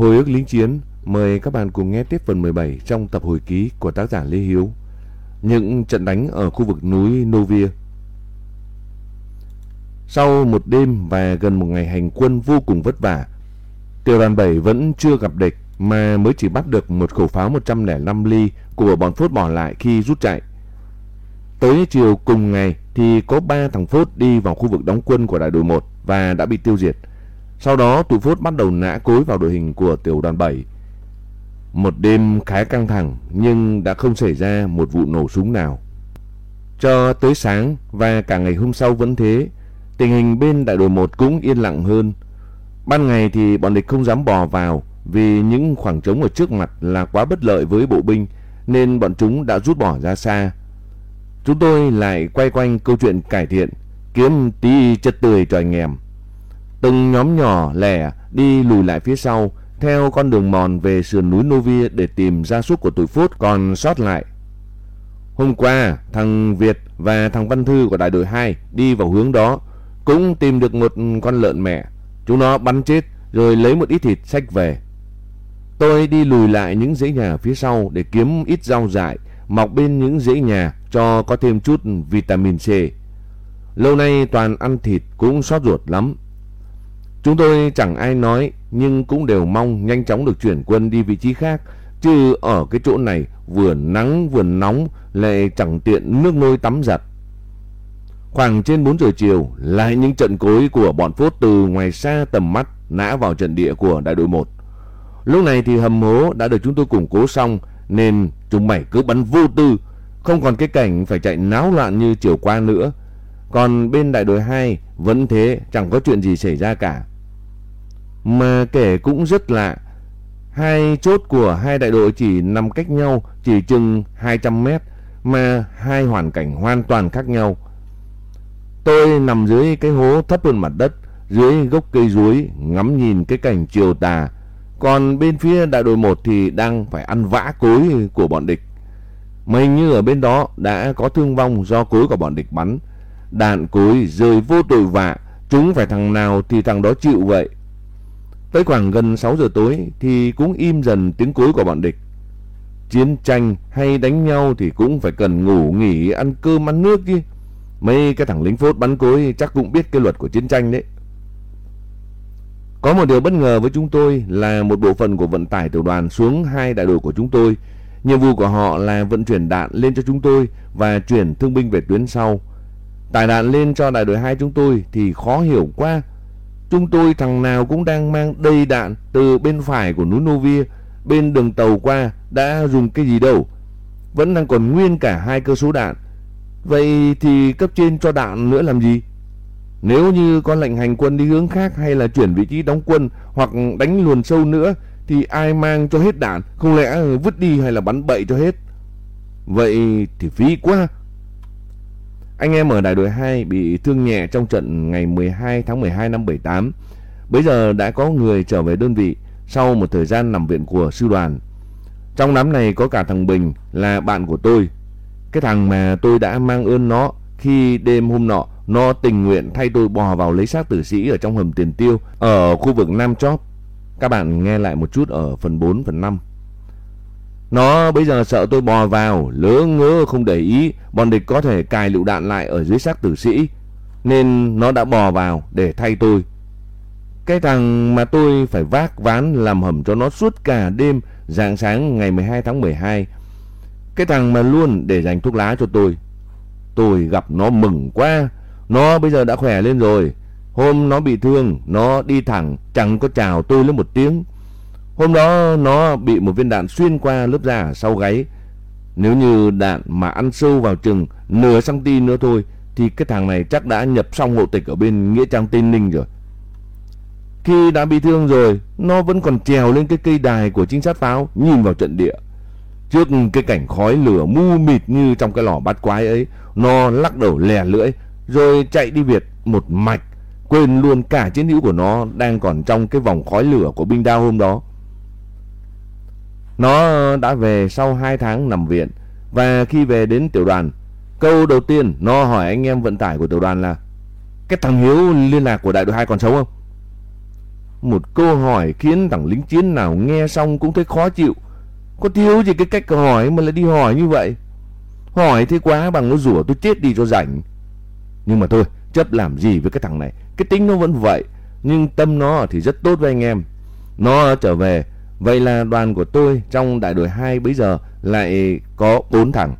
Hồi ức lính chiến, mời các bạn cùng nghe tiếp phần 17 trong tập hồi ký của tác giả Lê Hiếu. Những trận đánh ở khu vực núi Novia. Sau một đêm và gần một ngày hành quân vô cùng vất vả, tiểu đoàn 7 vẫn chưa gặp địch mà mới chỉ bắt được một khẩu pháo 105 ly của bọn Phốt bỏ lại khi rút chạy. Tới chiều cùng ngày thì có 3 thằng Phốt đi vào khu vực đóng quân của đại đội 1 và đã bị tiêu diệt. Sau đó tụi Phốt bắt đầu nã cối vào đội hình của tiểu đoàn 7. Một đêm khá căng thẳng nhưng đã không xảy ra một vụ nổ súng nào. Cho tới sáng và cả ngày hôm sau vẫn thế, tình hình bên đại đội 1 cũng yên lặng hơn. Ban ngày thì bọn địch không dám bò vào vì những khoảng trống ở trước mặt là quá bất lợi với bộ binh nên bọn chúng đã rút bỏ ra xa. Chúng tôi lại quay quanh câu chuyện cải thiện, kiếm tí chất tươi cho anh em. Từng nhóm nhỏ lẻ đi lùi lại phía sau theo con đường mòn về sườn núi Novia để tìm gia súc của tụi Phốt còn sót lại. Hôm qua, thằng Việt và thằng Văn Thư của đại đội 2 đi vào hướng đó cũng tìm được một con lợn mẹ. Chúng nó bắn chết rồi lấy một ít thịt sách về. Tôi đi lùi lại những dãy nhà phía sau để kiếm ít rau dại mọc bên những dãy nhà cho có thêm chút vitamin C. Lâu nay toàn ăn thịt cũng sót ruột lắm. Chúng tôi chẳng ai nói nhưng cũng đều mong nhanh chóng được chuyển quân đi vị trí khác. Chứ ở cái chỗ này vừa nắng vừa nóng lại chẳng tiện nước nôi tắm giặt. Khoảng trên 4 giờ chiều lại những trận cối của bọn phốt từ ngoài xa tầm mắt nã vào trận địa của đại đội 1. Lúc này thì hầm hố đã được chúng tôi củng cố xong nên chúng mày cứ bắn vô tư, không còn cái cảnh phải chạy náo loạn như chiều qua nữa. Còn bên đại đội 2 vẫn thế, chẳng có chuyện gì xảy ra cả. Mà kể cũng rất lạ, hai chốt của hai đại đội chỉ nằm cách nhau chỉ chừng 200 mét mà hai hoàn cảnh hoàn toàn khác nhau. Tôi nằm dưới cái hố thấp hơn mặt đất, dưới gốc cây ruối ngắm nhìn cái cảnh chiều tà còn bên phía đại đội 1 thì đang phải ăn vã cối của bọn địch. Mà hình như ở bên đó đã có thương vong do cối của bọn địch bắn. Đạn cối rơi vô tội vạ, chúng phải thằng nào thì thằng đó chịu vậy. Tới khoảng gần 6 giờ tối thì cũng im dần tiếng cối của bọn địch. Chiến tranh hay đánh nhau thì cũng phải cần ngủ nghỉ ăn cơm ăn nước chứ. Mấy cái thằng lính phốt bắn cối chắc cũng biết cái luật của chiến tranh đấy. Có một điều bất ngờ với chúng tôi là một bộ phận của vận tải tiểu đoàn xuống hai đại đội của chúng tôi. Nhiệm vụ của họ là vận chuyển đạn lên cho chúng tôi và chuyển thương binh về tuyến sau. Tải đạn lên cho đại đội 2 chúng tôi thì khó hiểu quá. Chúng tôi thằng nào cũng đang mang đầy đạn từ bên phải của núi Novia, bên đường tàu qua đã dùng cái gì đâu. Vẫn đang còn nguyên cả hai cơ số đạn. Vậy thì cấp trên cho đạn nữa làm gì? Nếu như có lệnh hành quân đi hướng khác hay là chuyển vị trí đóng quân hoặc đánh luồn sâu nữa thì ai mang cho hết đạn, không lẽ vứt đi hay là bắn bậy cho hết. Vậy thì phí quá. Anh em ở đại đội 2 bị thương nhẹ trong trận ngày 12 tháng 12 năm 78. Bây giờ đã có người trở về đơn vị sau một thời gian nằm viện của sư đoàn. Trong đám này có cả thằng Bình là bạn của tôi. Cái thằng mà tôi đã mang ơn nó khi đêm hôm nọ nó tình nguyện thay tôi bò vào lấy xác tử sĩ ở trong hầm tiền tiêu ở khu vực Nam Chóp. Các bạn nghe lại một chút ở phần 4, phần 5. Nó bây giờ sợ tôi bò vào, lỡ ngỡ không để ý, bọn địch có thể cài lựu đạn lại ở dưới xác tử sĩ. Nên nó đã bò vào để thay tôi. Cái thằng mà tôi phải vác ván làm hầm cho nó suốt cả đêm dạng sáng ngày 12 tháng 12. Cái thằng mà luôn để dành thuốc lá cho tôi. Tôi gặp nó mừng quá. Nó bây giờ đã khỏe lên rồi. Hôm nó bị thương, nó đi thẳng, chẳng có chào tôi lên một tiếng. Hôm đó nó bị một viên đạn xuyên qua lớp da sau gáy. Nếu như đạn mà ăn sâu vào chừng nửa cm nữa thôi thì cái thằng này chắc đã nhập xong hộ tịch ở bên Nghĩa Trang Tây Ninh rồi. Khi đã bị thương rồi, nó vẫn còn trèo lên cái cây đài của trinh sát pháo nhìn vào trận địa. Trước cái cảnh khói lửa mu mịt như trong cái lò bát quái ấy, nó lắc đầu lè lưỡi rồi chạy đi Việt một mạch, quên luôn cả chiến hữu của nó đang còn trong cái vòng khói lửa của binh đao hôm đó. Nó đã về sau 2 tháng nằm viện và khi về đến tiểu đoàn, câu đầu tiên nó hỏi anh em vận tải của tiểu đoàn là cái thằng Hiếu liên lạc của đại đội 2 còn sống không? Một câu hỏi khiến thằng lính chiến nào nghe xong cũng thấy khó chịu. Có thiếu gì cái cách hỏi mà lại đi hỏi như vậy. Hỏi thế quá bằng nó rủa tôi chết đi cho rảnh. Nhưng mà thôi, chấp làm gì với cái thằng này. Cái tính nó vẫn vậy. Nhưng tâm nó thì rất tốt với anh em. Nó trở về. Vậy là đoàn của tôi trong đại đội 2 bây giờ lại có 4 thằng.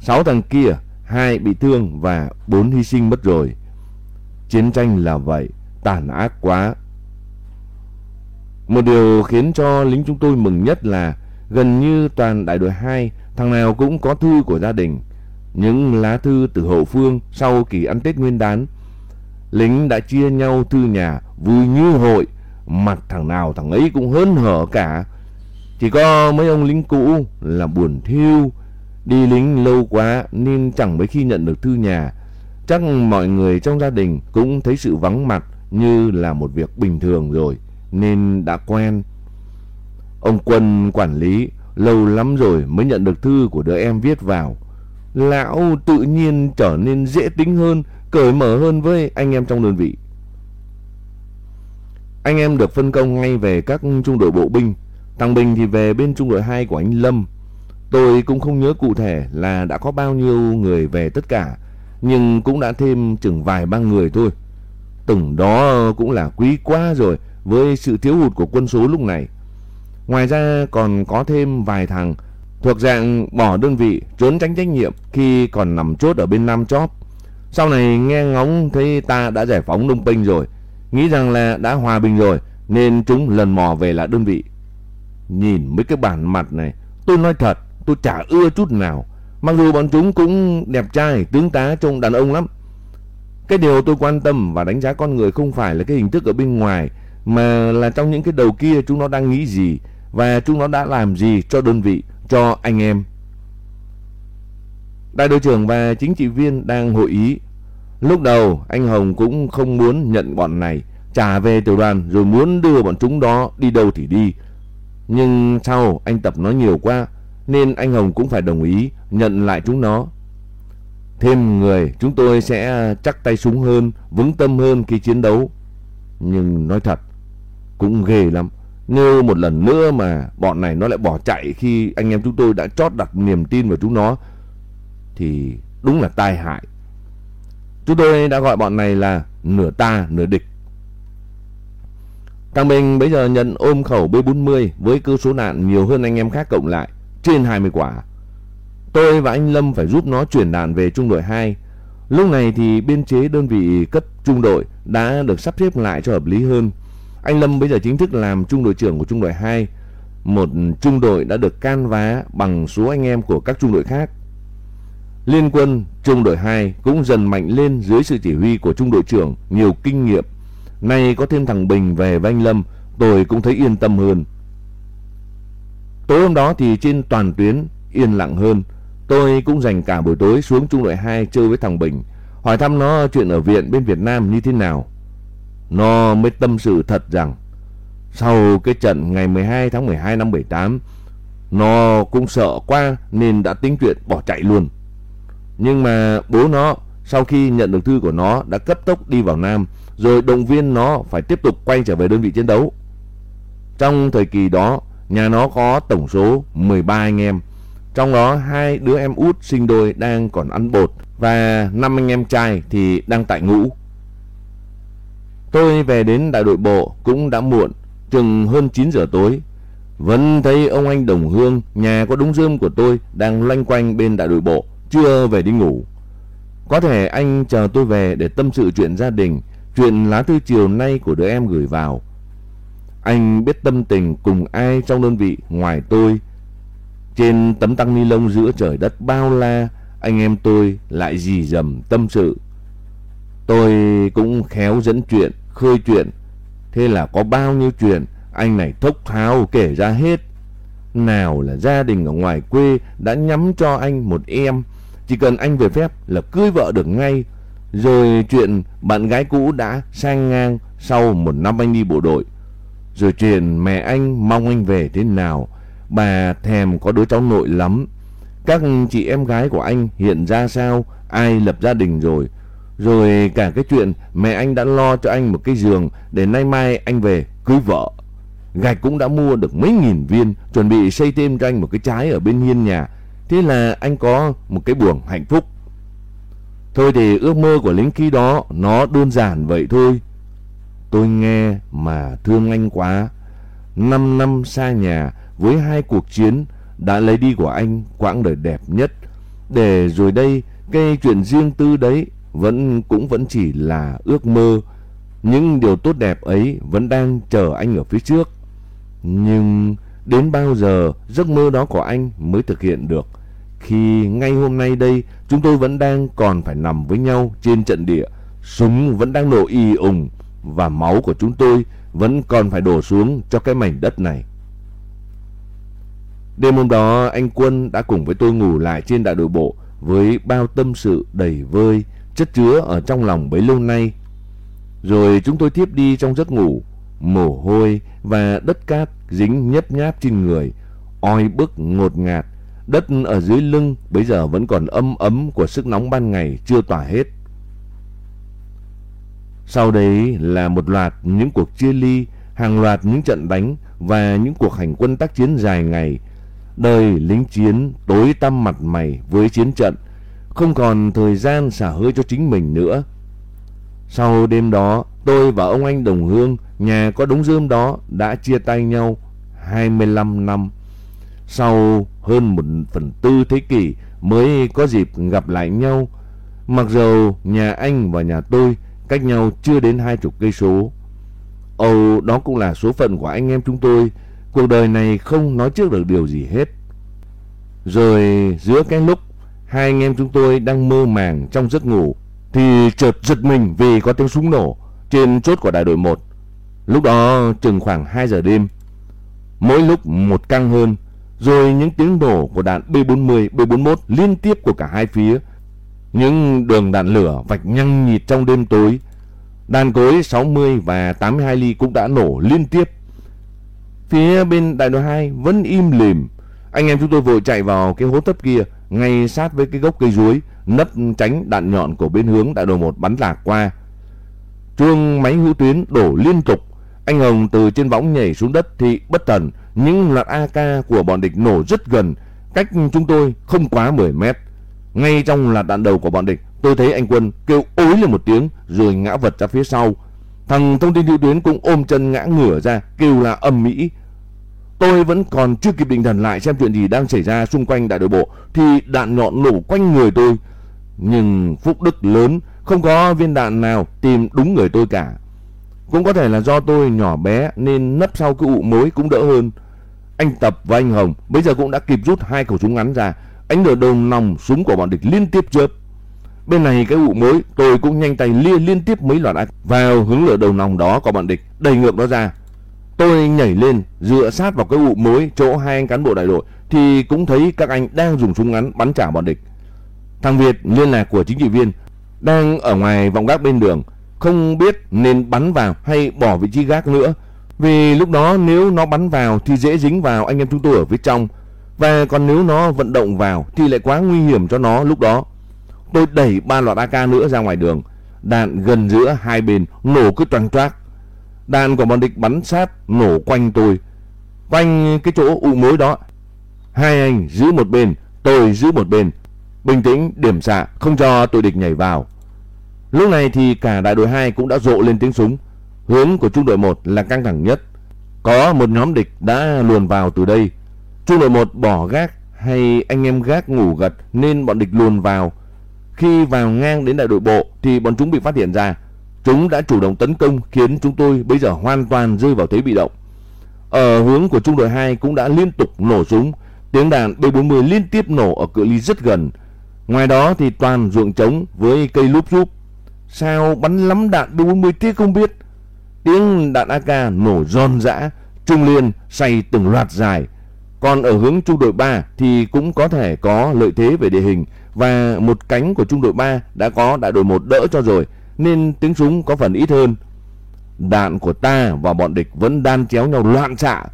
6 thằng kia, hai bị thương và 4 hy sinh mất rồi. Chiến tranh là vậy, tàn ác quá. Một điều khiến cho lính chúng tôi mừng nhất là gần như toàn đại đội 2 thằng nào cũng có thư của gia đình. Những lá thư từ hậu phương sau kỳ ăn Tết Nguyên đán. Lính đã chia nhau thư nhà vui như hội, mặt thằng nào thằng ấy cũng hớn hở cả. Chỉ có mấy ông lính cũ là buồn thiêu, đi lính lâu quá nên chẳng mấy khi nhận được thư nhà. Chắc mọi người trong gia đình cũng thấy sự vắng mặt như là một việc bình thường rồi nên đã quen. Ông Quân quản lý lâu lắm rồi mới nhận được thư của đứa em viết vào. Lão tự nhiên trở nên dễ tính hơn, cởi mở hơn với anh em trong đơn vị. Anh em được phân công ngay về các trung đội bộ binh. Thằng Bình thì về bên trung đội 2 của anh Lâm. Tôi cũng không nhớ cụ thể là đã có bao nhiêu người về tất cả, nhưng cũng đã thêm chừng vài ba người thôi. Từng đó cũng là quý quá rồi với sự thiếu hụt của quân số lúc này. Ngoài ra còn có thêm vài thằng thuộc dạng bỏ đơn vị trốn tránh trách nhiệm khi còn nằm chốt ở bên Nam Chóp. Sau này nghe ngóng thấy ta đã giải phóng Đông Pinh rồi, nghĩ rằng là đã hòa bình rồi nên chúng lần mò về lại đơn vị. Nhìn mấy cái bản mặt này, tôi nói thật, tôi chả ưa chút nào. Mặc dù bọn chúng cũng đẹp trai, tướng tá trông đàn ông lắm. Cái điều tôi quan tâm và đánh giá con người không phải là cái hình thức ở bên ngoài mà là trong những cái đầu kia chúng nó đang nghĩ gì và chúng nó đã làm gì cho đơn vị, cho anh em. Đại đội trưởng và chính trị viên đang hội ý. Lúc đầu anh Hồng cũng không muốn nhận bọn này trả về tiểu đoàn rồi muốn đưa bọn chúng đó đi đâu thì đi. Nhưng sau anh Tập nói nhiều quá nên anh Hồng cũng phải đồng ý nhận lại chúng nó. Thêm người chúng tôi sẽ chắc tay súng hơn, vững tâm hơn khi chiến đấu. Nhưng nói thật, cũng ghê lắm. Nếu một lần nữa mà bọn này nó lại bỏ chạy khi anh em chúng tôi đã chót đặt niềm tin vào chúng nó thì đúng là tai hại. Chúng tôi đã gọi bọn này là nửa ta nửa địch. Thằng Bình bây giờ nhận ôm khẩu B40 với cơ số đạn nhiều hơn anh em khác cộng lại, trên 20 quả. Tôi và anh Lâm phải giúp nó chuyển đạn về trung đội 2. Lúc này thì biên chế đơn vị cấp trung đội đã được sắp xếp lại cho hợp lý hơn. Anh Lâm bây giờ chính thức làm trung đội trưởng của trung đội 2, một trung đội đã được can vá bằng số anh em của các trung đội khác. Liên quân trung đội 2 cũng dần mạnh lên dưới sự chỉ huy của trung đội trưởng nhiều kinh nghiệm. Nay có thêm thằng Bình về Vanh Lâm, tôi cũng thấy yên tâm hơn. Tối hôm đó thì trên toàn tuyến yên lặng hơn. Tôi cũng dành cả buổi tối xuống trung đội 2 chơi với thằng Bình, hỏi thăm nó chuyện ở viện bên Việt Nam như thế nào. Nó mới tâm sự thật rằng sau cái trận ngày 12 tháng 12 năm 78 nó cũng sợ quá nên đã tính chuyện bỏ chạy luôn. Nhưng mà bố nó sau khi nhận được thư của nó đã cấp tốc đi vào Nam rồi động viên nó phải tiếp tục quay trở về đơn vị chiến đấu. Trong thời kỳ đó, nhà nó có tổng số 13 anh em. Trong đó hai đứa em út sinh đôi đang còn ăn bột và năm anh em trai thì đang tại ngũ. Tôi về đến đại đội bộ cũng đã muộn, chừng hơn 9 giờ tối. Vẫn thấy ông anh Đồng Hương, nhà có đúng rơm của tôi đang loanh quanh bên đại đội bộ, chưa về đi ngủ. Có thể anh chờ tôi về để tâm sự chuyện gia đình, chuyện lá thư chiều nay của đứa em gửi vào. Anh biết tâm tình cùng ai trong đơn vị ngoài tôi. Trên tấm tăng ni lông giữa trời đất bao la, anh em tôi lại dì dầm tâm sự. Tôi cũng khéo dẫn chuyện, khơi chuyện. Thế là có bao nhiêu chuyện anh này thốc tháo kể ra hết. Nào là gia đình ở ngoài quê đã nhắm cho anh một em. Chỉ cần anh về phép là cưới vợ được ngay. Rồi chuyện bạn gái cũ đã sang ngang sau một năm anh đi bộ đội. Rồi chuyện mẹ anh mong anh về thế nào. Bà thèm có đứa cháu nội lắm. Các chị em gái của anh hiện ra sao, ai lập gia đình rồi. Rồi cả cái chuyện mẹ anh đã lo cho anh một cái giường để nay mai anh về cưới vợ. Gạch cũng đã mua được mấy nghìn viên, chuẩn bị xây thêm cho anh một cái trái ở bên hiên nhà. Thế là anh có một cái buồng hạnh phúc. Thôi thì ước mơ của lính khi đó nó đơn giản vậy thôi. Tôi nghe mà thương anh quá. Năm năm xa nhà với hai cuộc chiến đã lấy đi của anh quãng đời đẹp nhất. Để rồi đây, cái chuyện riêng tư đấy vẫn, cũng vẫn chỉ là ước mơ. Những điều tốt đẹp ấy vẫn đang chờ anh ở phía trước. Nhưng đến bao giờ giấc mơ đó của anh mới thực hiện được? Khi ngay hôm nay đây chúng tôi vẫn đang còn phải nằm với nhau trên trận địa, súng vẫn đang nổ y ùng và máu của chúng tôi vẫn còn phải đổ xuống cho cái mảnh đất này. Đêm hôm đó anh Quân đã cùng với tôi ngủ lại trên đại đội bộ với bao tâm sự đầy vơi chất chứa ở trong lòng bấy lâu nay. Rồi chúng tôi tiếp đi trong giấc ngủ, mồ hôi và đất cát dính nhấp nháp trên người, oi bức ngột ngạt, đất ở dưới lưng bây giờ vẫn còn âm ấm của sức nóng ban ngày chưa tỏa hết. Sau đấy là một loạt những cuộc chia ly, hàng loạt những trận đánh và những cuộc hành quân tác chiến dài ngày. Đời lính chiến tối tăm mặt mày với chiến trận, không còn thời gian xả hơi cho chính mình nữa. Sau đêm đó, tôi và ông anh đồng hương, nhà có đống rơm đó đã chia tay nhau 25 năm. Sau hơn một phần tư thế kỷ mới có dịp gặp lại nhau. Mặc dầu nhà anh và nhà tôi cách nhau chưa đến hai chục cây số. Âu đó cũng là số phận của anh em chúng tôi. Cuộc đời này không nói trước được điều gì hết. Rồi giữa cái lúc hai anh em chúng tôi đang mơ màng trong giấc ngủ, thì chợt giật mình vì có tiếng súng nổ trên chốt của đại đội 1. Lúc đó chừng khoảng 2 giờ đêm. Mỗi lúc một căng hơn, rồi những tiếng nổ của đạn B40, B41 liên tiếp của cả hai phía. Những đường đạn lửa vạch nhăng nhịt trong đêm tối. Đạn cối 60 và 82 ly cũng đã nổ liên tiếp. Phía bên đại đội 2 vẫn im lìm. Anh em chúng tôi vội chạy vào cái hố thấp kia, ngay sát với cái gốc cây ruối, nấp tránh đạn nhọn của bên hướng đại đội 1 bắn lạc qua. Chuông máy hữu tuyến đổ liên tục. Anh Hồng từ trên võng nhảy xuống đất thì bất thần những loạt AK của bọn địch nổ rất gần, cách chúng tôi không quá 10 mét. Ngay trong loạt đạn đầu của bọn địch, tôi thấy anh Quân kêu ối lên một tiếng rồi ngã vật ra phía sau. Thằng thông tin hữu tuyến cũng ôm chân ngã ngửa ra, kêu là âm mỹ. Tôi vẫn còn chưa kịp định thần lại xem chuyện gì đang xảy ra xung quanh đại đội bộ thì đạn nhọn nổ quanh người tôi. Nhưng phúc đức lớn, không có viên đạn nào tìm đúng người tôi cả. Cũng có thể là do tôi nhỏ bé nên nấp sau cái ụ mối cũng đỡ hơn. Anh Tập và anh Hồng bây giờ cũng đã kịp rút hai khẩu súng ngắn ra. Ánh lửa đầu nòng súng của bọn địch liên tiếp chớp. Bên này cái ụ mối, tôi cũng nhanh tay lia liên tiếp mấy loạt ác vào hướng lửa đầu nòng đó của bọn địch đẩy ngược nó ra. Tôi nhảy lên, dựa sát vào cái ụ mối chỗ hai anh cán bộ đại đội, thì cũng thấy các anh đang dùng súng ngắn bắn trả bọn địch. Thằng Việt, liên lạc của chính trị viên, đang ở ngoài vòng gác bên đường không biết nên bắn vào hay bỏ vị trí gác nữa. Vì lúc đó nếu nó bắn vào thì dễ dính vào anh em chúng tôi ở phía trong. Và còn nếu nó vận động vào thì lại quá nguy hiểm cho nó lúc đó. Tôi đẩy ba loạt AK nữa ra ngoài đường. Đạn gần giữa hai bên nổ cứ toang toác. Đạn của bọn địch bắn sát nổ quanh tôi. Quanh cái chỗ ụ mối đó. Hai anh giữ một bên, tôi giữ một bên. Bình tĩnh điểm xạ không cho tụi địch nhảy vào. Lúc này thì cả đại đội 2 cũng đã rộ lên tiếng súng. Hướng của trung đội 1 là căng thẳng nhất. Có một nhóm địch đã luồn vào từ đây. Trung đội 1 bỏ gác hay anh em gác ngủ gật nên bọn địch luồn vào. Khi vào ngang đến đại đội bộ thì bọn chúng bị phát hiện ra. Chúng đã chủ động tấn công khiến chúng tôi bây giờ hoàn toàn rơi vào thế bị động. Ở hướng của trung đội 2 cũng đã liên tục nổ súng. Tiếng đạn B40 liên tiếp nổ ở cự ly rất gần. Ngoài đó thì toàn ruộng trống với cây lúp rúp Sao bắn lắm đạn B40 thế không biết. Tiếng đạn AK nổ giòn giã, trung liên say từng loạt dài. Còn ở hướng trung đội 3 thì cũng có thể có lợi thế về địa hình và một cánh của trung đội 3 đã có đại đội 1 đỡ cho rồi nên tiếng súng có phần ít hơn. Đạn của ta và bọn địch vẫn đan chéo nhau loạn xạ.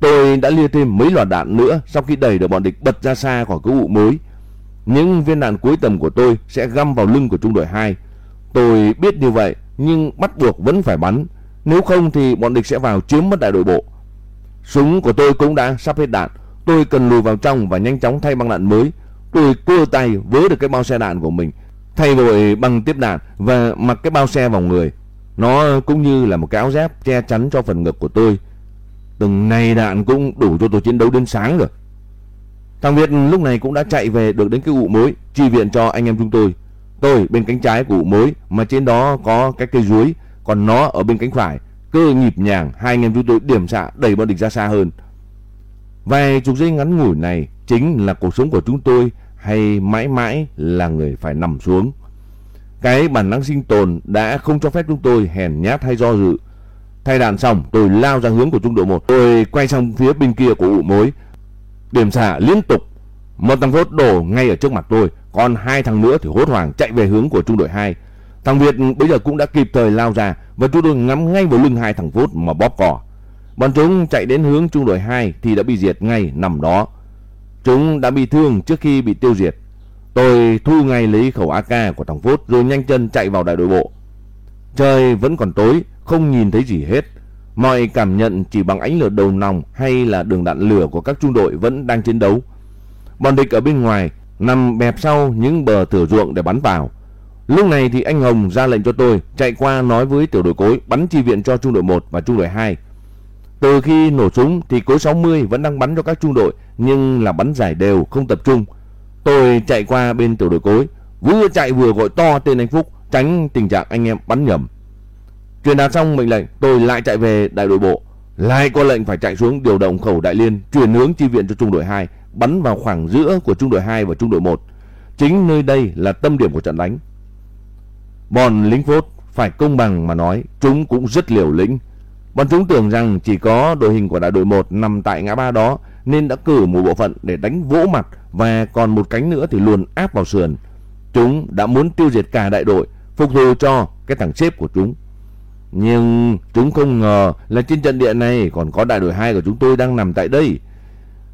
Tôi đã lia thêm mấy loạt đạn nữa sau khi đẩy được bọn địch bật ra xa khỏi cái vụ mới Những viên đạn cuối tầm của tôi sẽ găm vào lưng của trung đội 2 Tôi biết như vậy nhưng bắt buộc vẫn phải bắn. Nếu không thì bọn địch sẽ vào chiếm mất đại đội bộ. Súng của tôi cũng đã sắp hết đạn. Tôi cần lùi vào trong và nhanh chóng thay băng đạn mới. Tôi cưa tay vớ được cái bao xe đạn của mình, thay đổi băng tiếp đạn và mặc cái bao xe vào người. Nó cũng như là một cái áo giáp che chắn cho phần ngực của tôi. Từng này đạn cũng đủ cho tôi chiến đấu đến sáng rồi. Thằng Việt lúc này cũng đã chạy về được đến cái ụ mối, chi viện cho anh em chúng tôi. Tôi bên cánh trái của mới mối mà trên đó có cái cây ruối, còn nó ở bên cánh phải. Cơ nhịp nhàng, hai anh em chúng tôi điểm xạ đẩy bọn địch ra xa hơn. Vài chục giây ngắn ngủi này chính là cuộc sống của chúng tôi hay mãi mãi là người phải nằm xuống. Cái bản năng sinh tồn đã không cho phép chúng tôi hèn nhát hay do dự. Thay đạn xong, tôi lao ra hướng của trung đội 1. Tôi quay sang phía bên kia của ụ mối. Điểm xạ liên tục. Một thằng phốt đổ ngay ở trước mặt tôi. Còn hai thằng nữa thì hốt hoảng chạy về hướng của trung đội 2. Thằng Việt bây giờ cũng đã kịp thời lao ra và chúng tôi ngắm ngay vào lưng hai thằng phốt mà bóp cỏ. Bọn chúng chạy đến hướng trung đội 2 thì đã bị diệt ngay nằm đó. Chúng đã bị thương trước khi bị tiêu diệt. Tôi thu ngay lấy khẩu AK của thằng Phốt rồi nhanh chân chạy vào đại đội bộ. Trời vẫn còn tối, không nhìn thấy gì hết. Mọi cảm nhận chỉ bằng ánh lửa đầu nòng hay là đường đạn lửa của các trung đội vẫn đang chiến đấu. Bọn địch ở bên ngoài nằm bẹp sau những bờ thửa ruộng để bắn vào. Lúc này thì anh Hồng ra lệnh cho tôi chạy qua nói với tiểu đội cối bắn chi viện cho trung đội 1 và trung đội 2. Từ khi nổ súng thì cối 60 vẫn đang bắn cho các trung đội nhưng là bắn giải đều không tập trung. Tôi chạy qua bên tiểu đội cối, vừa chạy vừa gọi to tên anh Phúc tránh tình trạng anh em bắn nhầm. Truyền đạt xong mệnh lệnh, tôi lại chạy về đại đội bộ, lại có lệnh phải chạy xuống điều động khẩu đại liên chuyển hướng chi viện cho trung đội 2, bắn vào khoảng giữa của trung đội 2 và trung đội 1. Chính nơi đây là tâm điểm của trận đánh. Bọn lính phốt phải công bằng mà nói, chúng cũng rất liều lĩnh. Bọn chúng tưởng rằng chỉ có đội hình của đại đội 1 nằm tại ngã ba đó nên đã cử một bộ phận để đánh vỗ mặt và còn một cánh nữa thì luồn áp vào sườn. Chúng đã muốn tiêu diệt cả đại đội, phục thù cho cái thằng xếp của chúng. Nhưng chúng không ngờ là trên trận địa này còn có đại đội 2 của chúng tôi đang nằm tại đây.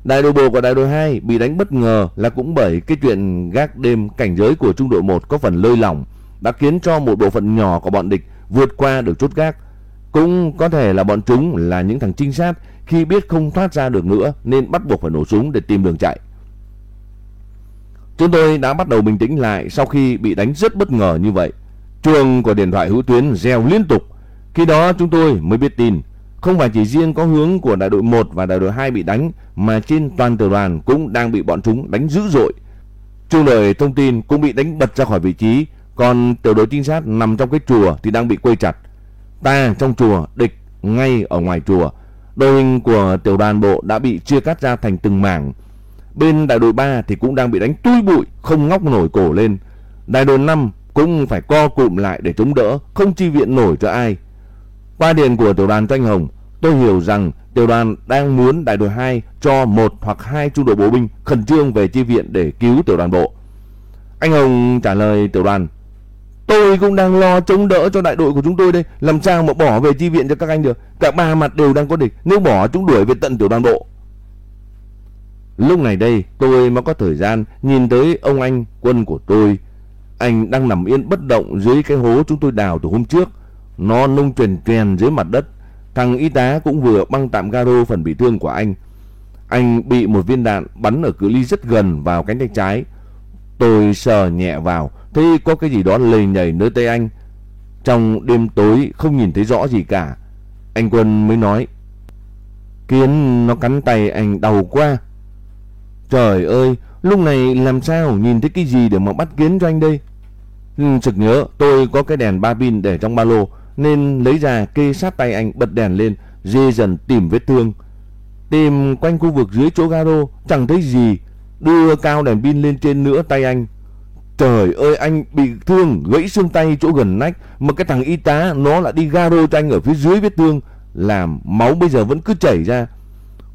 Đại đội bộ và đại đội 2 bị đánh bất ngờ là cũng bởi cái chuyện gác đêm cảnh giới của trung đội 1 có phần lơi lỏng đã khiến cho một bộ phận nhỏ của bọn địch vượt qua được chốt gác. Cũng có thể là bọn chúng là những thằng trinh sát, khi biết không thoát ra được nữa nên bắt buộc phải nổ súng để tìm đường chạy. Chúng tôi đã bắt đầu bình tĩnh lại sau khi bị đánh rất bất ngờ như vậy. Chuông của điện thoại hữu tuyến reo liên tục. Khi đó chúng tôi mới biết tin. Không phải chỉ riêng có hướng của đại đội 1 và đại đội 2 bị đánh mà trên toàn tiểu đoàn cũng đang bị bọn chúng đánh dữ dội. Trung đội thông tin cũng bị đánh bật ra khỏi vị trí, còn tiểu đội trinh sát nằm trong cái chùa thì đang bị quây chặt. Ta trong chùa, địch ngay ở ngoài chùa. Đội hình của tiểu đoàn bộ đã bị chia cắt ra thành từng mảng. Bên đại đội 3 thì cũng đang bị đánh tui bụi, không ngóc nổi cổ lên. Đại đội 5 cũng phải co cụm lại để chống đỡ, không chi viện nổi cho ai. Qua điện của tiểu đoàn Tranh Hồng, tôi hiểu rằng tiểu đoàn đang muốn đại đội 2 cho một hoặc hai trung đội bộ binh khẩn trương về chi viện để cứu tiểu đoàn bộ. Anh Hồng trả lời tiểu đoàn, tôi cũng đang lo chống đỡ cho đại đội của chúng tôi đây, làm sao mà bỏ về chi viện cho các anh được. Cả ba mặt đều đang có địch, nếu bỏ chúng đuổi về tận tiểu đoàn bộ. Lúc này đây tôi mới có thời gian nhìn tới ông anh quân của tôi. Anh đang nằm yên bất động dưới cái hố chúng tôi đào từ hôm trước. Nó nung truyền truyền dưới mặt đất. Thằng y tá cũng vừa băng tạm garo phần bị thương của anh. Anh bị một viên đạn bắn ở cự ly rất gần vào cánh tay trái. Tôi sờ nhẹ vào, thấy có cái gì đó lầy nhảy nơi tay anh. Trong đêm tối không nhìn thấy rõ gì cả. Anh Quân mới nói. Kiến nó cắn tay anh đau quá. Trời ơi, lúc này làm sao nhìn thấy cái gì để mà bắt kiến cho anh đây? Ừ, sực nhớ, tôi có cái đèn ba pin để trong ba lô, nên lấy ra kê sát tay anh bật đèn lên, dê dần tìm vết thương. Tìm quanh khu vực dưới chỗ garo, chẳng thấy gì. Đưa cao đèn pin lên trên nữa tay anh. Trời ơi, anh bị thương, gãy xương tay chỗ gần nách, mà cái thằng y tá nó lại đi garo cho anh ở phía dưới vết thương, làm máu bây giờ vẫn cứ chảy ra.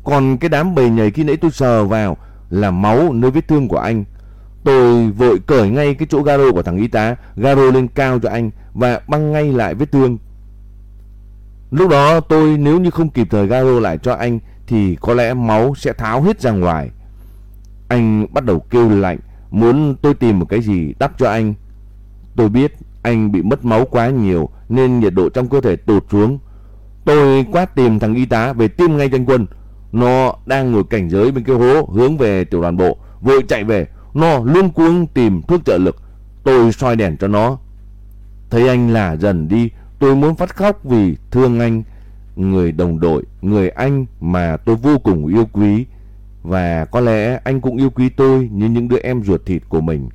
Còn cái đám bầy nhảy khi nãy tôi sờ vào, là máu nơi vết thương của anh. Tôi vội cởi ngay cái chỗ garo của thằng y tá, garo lên cao cho anh và băng ngay lại vết thương. Lúc đó tôi nếu như không kịp thời garo lại cho anh thì có lẽ máu sẽ tháo hết ra ngoài. Anh bắt đầu kêu lạnh, muốn tôi tìm một cái gì đắp cho anh. Tôi biết anh bị mất máu quá nhiều nên nhiệt độ trong cơ thể tụt xuống. Tôi quát tìm thằng y tá về tiêm ngay danh Quân. Nó đang ngồi cảnh giới bên cái hố hướng về tiểu đoàn bộ, vội chạy về. Nó luôn cuống tìm thuốc trợ lực. Tôi soi đèn cho nó. Thấy anh lả dần đi, tôi muốn phát khóc vì thương anh, người đồng đội, người anh mà tôi vô cùng yêu quý. Và có lẽ anh cũng yêu quý tôi như những đứa em ruột thịt của mình.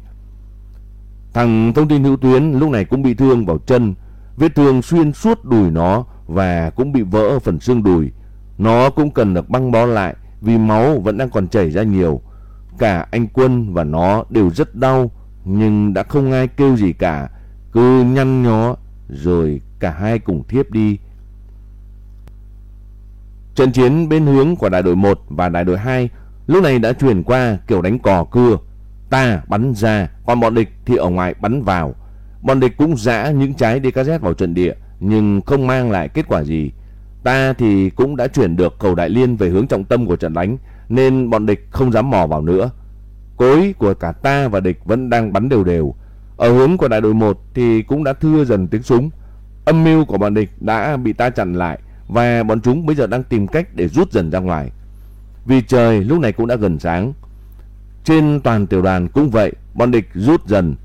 Thằng thông tin hữu tuyến lúc này cũng bị thương vào chân, vết thương xuyên suốt đùi nó và cũng bị vỡ phần xương đùi. Nó cũng cần được băng bó lại vì máu vẫn đang còn chảy ra nhiều. Cả anh Quân và nó đều rất đau nhưng đã không ai kêu gì cả, cứ nhăn nhó rồi cả hai cùng thiếp đi. Trận chiến bên hướng của đại đội 1 và đại đội 2 lúc này đã chuyển qua kiểu đánh cò cưa. Ta bắn ra, còn bọn địch thì ở ngoài bắn vào. Bọn địch cũng dã những trái DKZ vào trận địa nhưng không mang lại kết quả gì. Ta thì cũng đã chuyển được cầu Đại Liên về hướng trọng tâm của trận đánh nên bọn địch không dám mò vào nữa. Cối của cả ta và địch vẫn đang bắn đều đều. Ở hướng của đại đội 1 thì cũng đã thưa dần tiếng súng. Âm mưu của bọn địch đã bị ta chặn lại và bọn chúng bây giờ đang tìm cách để rút dần ra ngoài. Vì trời lúc này cũng đã gần sáng. Trên toàn tiểu đoàn cũng vậy, bọn địch rút dần.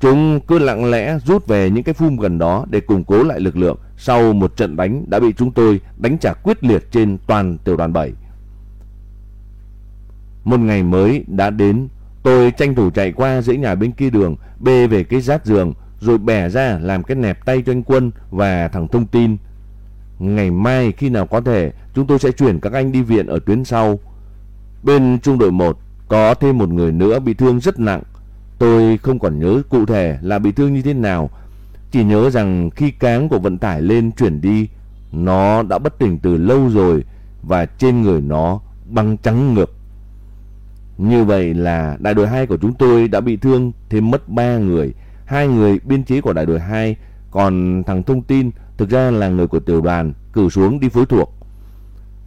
Chúng cứ lặng lẽ rút về những cái phum gần đó để củng cố lại lực lượng sau một trận đánh đã bị chúng tôi đánh trả quyết liệt trên toàn tiểu đoàn 7. Một ngày mới đã đến, tôi tranh thủ chạy qua dãy nhà bên kia đường, bê về cái rát giường, rồi bẻ ra làm cái nẹp tay cho anh Quân và thằng thông tin. Ngày mai khi nào có thể, chúng tôi sẽ chuyển các anh đi viện ở tuyến sau. Bên trung đội 1 có thêm một người nữa bị thương rất nặng. Tôi không còn nhớ cụ thể là bị thương như thế nào, chỉ nhớ rằng khi cáng của vận tải lên chuyển đi, nó đã bất tỉnh từ lâu rồi và trên người nó băng trắng ngược. Như vậy là đại đội 2 của chúng tôi đã bị thương thêm mất 3 người, hai người biên chế của đại đội 2, còn thằng thông tin thực ra là người của tiểu đoàn cử xuống đi phối thuộc.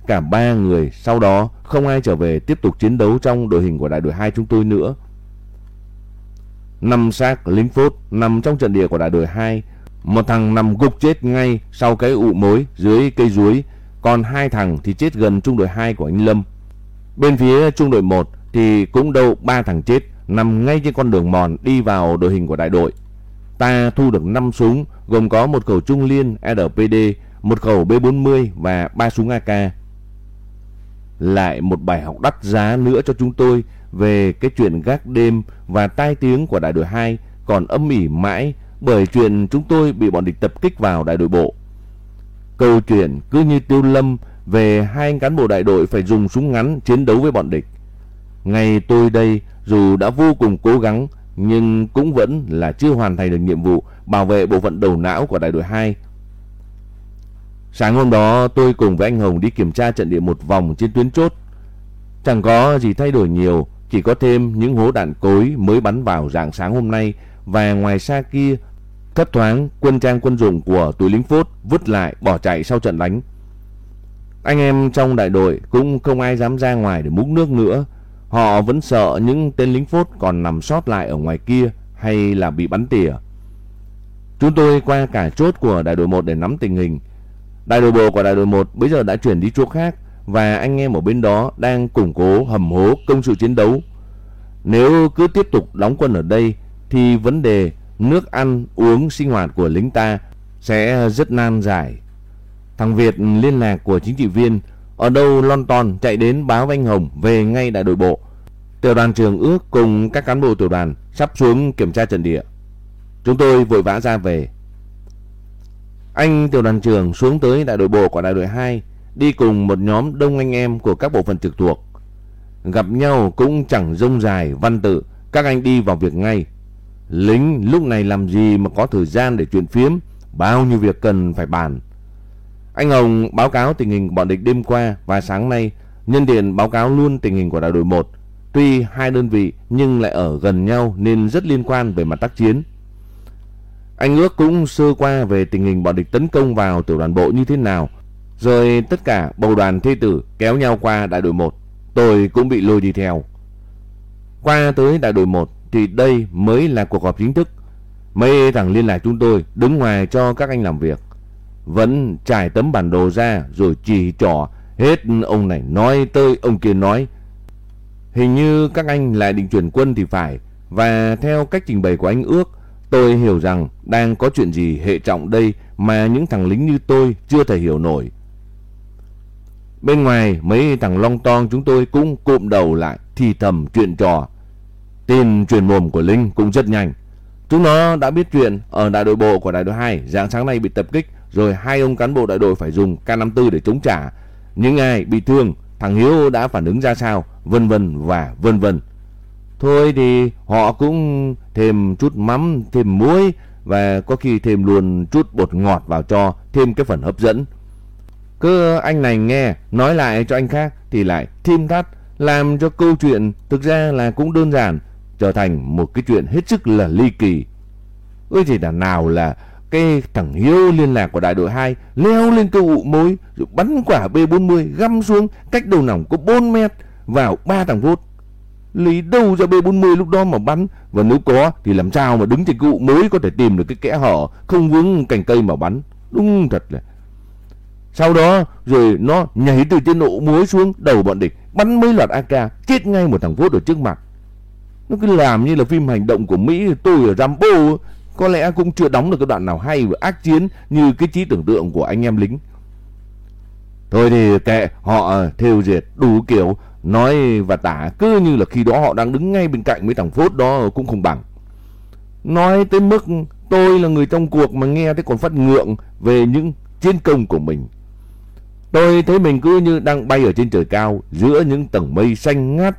Cả ba người sau đó không ai trở về tiếp tục chiến đấu trong đội hình của đại đội 2 chúng tôi nữa. Năm xác lính phốt nằm trong trận địa của đại đội 2, một thằng nằm gục chết ngay sau cái ụ mối dưới cây ruối, còn hai thằng thì chết gần trung đội 2 của anh Lâm. Bên phía trung đội 1 thì cũng đâu ba thằng chết nằm ngay trên con đường mòn đi vào đội hình của đại đội. Ta thu được 5 súng gồm có một khẩu trung liên RPD, một khẩu B40 và ba súng AK. Lại một bài học đắt giá nữa cho chúng tôi về cái chuyện gác đêm và tai tiếng của đại đội 2 còn âm ỉ mãi bởi chuyện chúng tôi bị bọn địch tập kích vào đại đội bộ. Câu chuyện cứ như tiêu lâm về hai anh cán bộ đại đội phải dùng súng ngắn chiến đấu với bọn địch ngay tôi đây dù đã vô cùng cố gắng nhưng cũng vẫn là chưa hoàn thành được nhiệm vụ bảo vệ bộ phận đầu não của đại đội 2. Sáng hôm đó tôi cùng với anh Hồng đi kiểm tra trận địa một vòng trên tuyến chốt. Chẳng có gì thay đổi nhiều, chỉ có thêm những hố đạn cối mới bắn vào dạng sáng hôm nay và ngoài xa kia thấp thoáng quân trang quân dụng của tuổi lính phốt vứt lại bỏ chạy sau trận đánh. Anh em trong đại đội cũng không ai dám ra ngoài để múc nước nữa Họ vẫn sợ những tên lính phốt còn nằm sót lại ở ngoài kia hay là bị bắn tỉa. Chúng tôi qua cả chốt của đại đội 1 để nắm tình hình. Đại đội bộ của đại đội 1 bây giờ đã chuyển đi chỗ khác và anh em ở bên đó đang củng cố hầm hố công sự chiến đấu. Nếu cứ tiếp tục đóng quân ở đây thì vấn đề nước ăn, uống, sinh hoạt của lính ta sẽ rất nan giải. Thằng Việt liên lạc của chính trị viên ở đâu lon ton chạy đến báo với anh Hồng về ngay đại đội bộ. Tiểu đoàn trường ước cùng các cán bộ tiểu đoàn sắp xuống kiểm tra trận địa. Chúng tôi vội vã ra về. Anh tiểu đoàn trường xuống tới đại đội bộ của đại đội 2 đi cùng một nhóm đông anh em của các bộ phận trực thuộc. Gặp nhau cũng chẳng rông dài văn tự, các anh đi vào việc ngay. Lính lúc này làm gì mà có thời gian để chuyện phiếm, bao nhiêu việc cần phải bàn. Anh Hồng báo cáo tình hình bọn địch đêm qua và sáng nay, nhân tiện báo cáo luôn tình hình của đại đội 1. Tuy hai đơn vị nhưng lại ở gần nhau nên rất liên quan về mặt tác chiến. Anh ước cũng sơ qua về tình hình bọn địch tấn công vào tiểu đoàn bộ như thế nào, rồi tất cả bầu đoàn thê tử kéo nhau qua đại đội 1. Tôi cũng bị lôi đi theo. Qua tới đại đội 1 thì đây mới là cuộc họp chính thức. Mấy thằng liên lạc chúng tôi đứng ngoài cho các anh làm việc. Vẫn trải tấm bản đồ ra rồi chỉ trỏ hết ông này nói tới ông kia nói. Hình như các anh lại định chuyển quân thì phải. Và theo cách trình bày của anh ước, tôi hiểu rằng đang có chuyện gì hệ trọng đây mà những thằng lính như tôi chưa thể hiểu nổi. Bên ngoài mấy thằng long ton chúng tôi cũng cụm đầu lại thì thầm chuyện trò. Tin truyền mồm của Linh cũng rất nhanh. Chúng nó đã biết chuyện ở đại đội bộ của đại đội 2 dạng sáng nay bị tập kích rồi hai ông cán bộ đại đội phải dùng K54 để chống trả. Những ai bị thương, thằng Hiếu đã phản ứng ra sao, vân vân và vân vân. Thôi thì họ cũng thêm chút mắm, thêm muối và có khi thêm luôn chút bột ngọt vào cho thêm cái phần hấp dẫn. Cứ anh này nghe nói lại cho anh khác thì lại thêm thắt làm cho câu chuyện thực ra là cũng đơn giản trở thành một cái chuyện hết sức là ly kỳ. Ơi thì là nào là cái thằng Hiếu liên lạc của đại đội 2 leo lên cây ụ mối, rồi bắn quả B40 găm xuống cách đầu nòng có 4 mét vào ba thằng vốt. Lấy đâu ra B40 lúc đó mà bắn và nếu có thì làm sao mà đứng trên cây ụ mối có thể tìm được cái kẽ hở không vướng cành cây mà bắn. Đúng thật là. Sau đó rồi nó nhảy từ trên ụ mối xuống đầu bọn địch, bắn mấy loạt AK chết ngay một thằng vốt ở trước mặt. Nó cứ làm như là phim hành động của Mỹ, tôi ở Rambo có lẽ cũng chưa đóng được cái đoạn nào hay và ác chiến như cái trí tưởng tượng của anh em lính. Thôi thì kệ, họ ờ, theo diệt đủ kiểu, nói và tả cứ như là khi đó họ đang đứng ngay bên cạnh mấy thằng phốt đó cũng không bằng. Nói tới mức tôi là người trong cuộc mà nghe thấy còn phát ngượng về những chiến công của mình. Tôi thấy mình cứ như đang bay ở trên trời cao giữa những tầng mây xanh ngắt.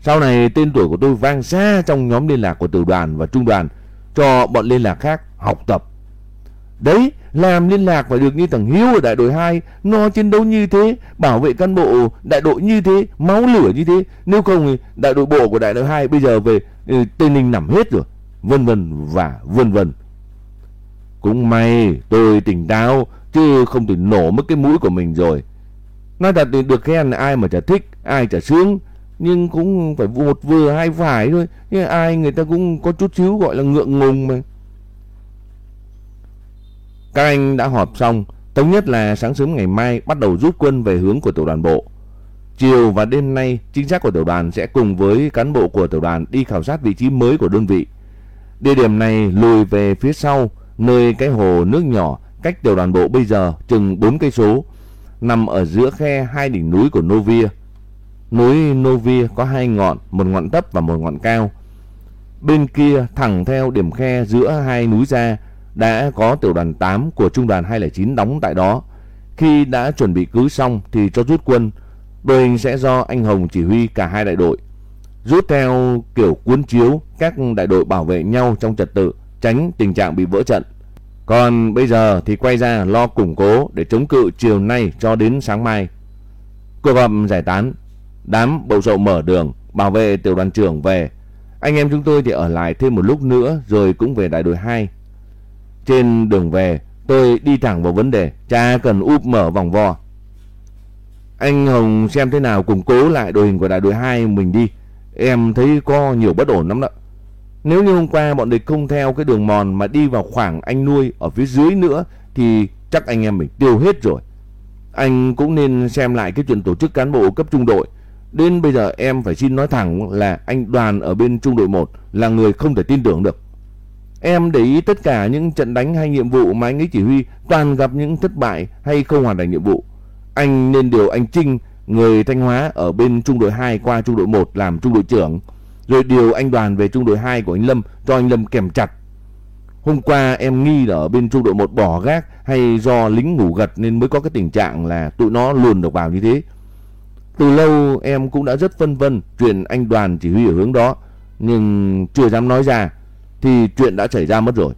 Sau này tên tuổi của tôi vang xa trong nhóm liên lạc của tiểu đoàn và trung đoàn cho bọn liên lạc khác học tập. Đấy, làm liên lạc phải được như thằng Hiếu ở đại đội 2, nó chiến đấu như thế, bảo vệ cán bộ đại đội như thế, máu lửa như thế. Nếu không thì đại đội bộ của đại đội 2 bây giờ về ừ, Tây Ninh nằm hết rồi. Vân vân và vân vân. Cũng may tôi tỉnh táo chứ không thể nổ mất cái mũi của mình rồi. Nói thật thì được khen ai mà chả thích, ai chả sướng nhưng cũng phải một vừa hai phải thôi. Nhưng ai người ta cũng có chút xíu gọi là ngượng ngùng mà. Các anh đã họp xong, thống nhất là sáng sớm ngày mai bắt đầu rút quân về hướng của tiểu đoàn bộ. Chiều và đêm nay, trinh sát của tiểu đoàn sẽ cùng với cán bộ của tiểu đoàn đi khảo sát vị trí mới của đơn vị. Địa điểm này lùi về phía sau, nơi cái hồ nước nhỏ cách tiểu đoàn bộ bây giờ chừng 4 cây số, nằm ở giữa khe hai đỉnh núi của Novia. Núi Novia có hai ngọn, một ngọn thấp và một ngọn cao. Bên kia thẳng theo điểm khe giữa hai núi ra đã có tiểu đoàn 8 của trung đoàn 209 đóng tại đó. Khi đã chuẩn bị cứ xong thì cho rút quân. Đội hình sẽ do anh Hồng chỉ huy cả hai đại đội. Rút theo kiểu cuốn chiếu, các đại đội bảo vệ nhau trong trật tự, tránh tình trạng bị vỡ trận. Còn bây giờ thì quay ra lo củng cố để chống cự chiều nay cho đến sáng mai. Cuộc họp giải tán Đám bầu rậu mở đường, bảo vệ tiểu đoàn trưởng về. Anh em chúng tôi thì ở lại thêm một lúc nữa rồi cũng về đại đội 2. Trên đường về, tôi đi thẳng vào vấn đề, cha cần úp mở vòng vo. Anh Hồng xem thế nào củng cố lại đội hình của đại đội 2 mình đi. Em thấy có nhiều bất ổn lắm đó. Nếu như hôm qua bọn địch không theo cái đường mòn mà đi vào khoảng anh nuôi ở phía dưới nữa thì chắc anh em mình tiêu hết rồi. Anh cũng nên xem lại cái chuyện tổ chức cán bộ cấp trung đội Đến bây giờ em phải xin nói thẳng là anh Đoàn ở bên trung đội 1 là người không thể tin tưởng được. Em để ý tất cả những trận đánh hay nhiệm vụ mà anh ấy chỉ huy toàn gặp những thất bại hay không hoàn thành nhiệm vụ. Anh nên điều anh Trinh, người Thanh Hóa ở bên trung đội 2 qua trung đội 1 làm trung đội trưởng. Rồi điều anh Đoàn về trung đội 2 của anh Lâm cho anh Lâm kèm chặt. Hôm qua em nghi là ở bên trung đội 1 bỏ gác hay do lính ngủ gật nên mới có cái tình trạng là tụi nó luồn được vào như thế. Từ lâu em cũng đã rất phân vân chuyện anh đoàn chỉ huy ở hướng đó, nhưng chưa dám nói ra thì chuyện đã xảy ra mất rồi.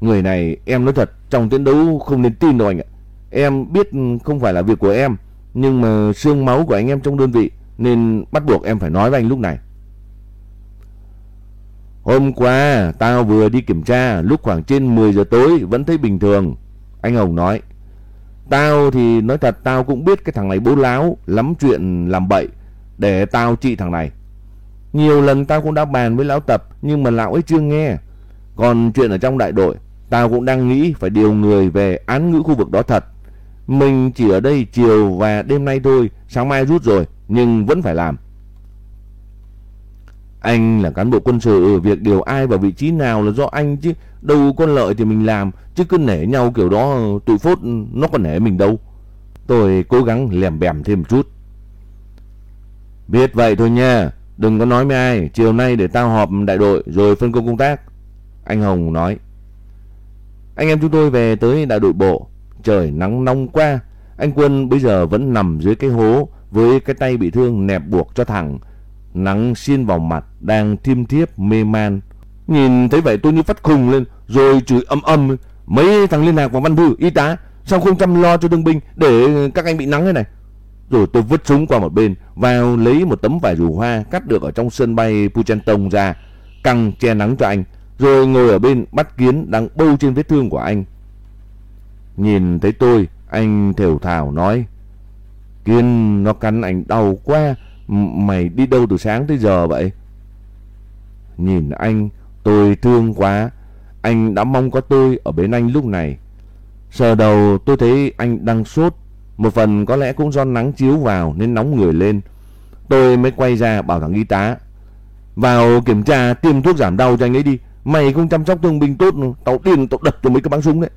Người này em nói thật, trong chiến đấu không nên tin đâu anh ạ. Em biết không phải là việc của em, nhưng mà xương máu của anh em trong đơn vị nên bắt buộc em phải nói với anh lúc này. Hôm qua tao vừa đi kiểm tra lúc khoảng trên 10 giờ tối vẫn thấy bình thường. Anh Hồng nói. Tao thì nói thật tao cũng biết cái thằng này bố láo lắm chuyện làm bậy để tao trị thằng này. Nhiều lần tao cũng đã bàn với lão tập nhưng mà lão ấy chưa nghe. Còn chuyện ở trong đại đội, tao cũng đang nghĩ phải điều người về án ngữ khu vực đó thật. Mình chỉ ở đây chiều và đêm nay thôi, sáng mai rút rồi, nhưng vẫn phải làm. Anh là cán bộ quân sự, việc điều ai vào vị trí nào là do anh chứ. Đâu có lợi thì mình làm, chứ cứ nể nhau kiểu đó tụi phốt nó còn nể mình đâu. Tôi cố gắng lèm bèm thêm chút. Biết vậy thôi nha, đừng có nói với ai, chiều nay để tao họp đại đội rồi phân công công tác. Anh Hồng nói. Anh em chúng tôi về tới đại đội bộ, trời nắng nóng quá. Anh Quân bây giờ vẫn nằm dưới cái hố với cái tay bị thương nẹp buộc cho thẳng. Nắng xiên vào mặt, đang thiêm thiếp mê man. Nhìn thấy vậy tôi như phát khùng lên, rồi chửi âm âm. Mấy thằng liên lạc và văn thư, y tá, sao không chăm lo cho thương binh để các anh bị nắng thế này? Rồi tôi vứt súng qua một bên, vào lấy một tấm vải dù hoa cắt được ở trong sân bay Puchentong ra, căng che nắng cho anh, rồi ngồi ở bên bắt kiến đang bâu trên vết thương của anh. Nhìn thấy tôi, anh thều thào nói, Kiên nó cắn anh đau quá, mày đi đâu từ sáng tới giờ vậy? Nhìn anh, tôi thương quá, anh đã mong có tôi ở bên anh lúc này. Sờ đầu tôi thấy anh đang sốt một phần có lẽ cũng do nắng chiếu vào nên nóng người lên. Tôi mới quay ra bảo thằng y tá. Vào kiểm tra tiêm thuốc giảm đau cho anh ấy đi. Mày không chăm sóc thương binh tốt, tao điên tao đập cho mấy cái bắn súng đấy.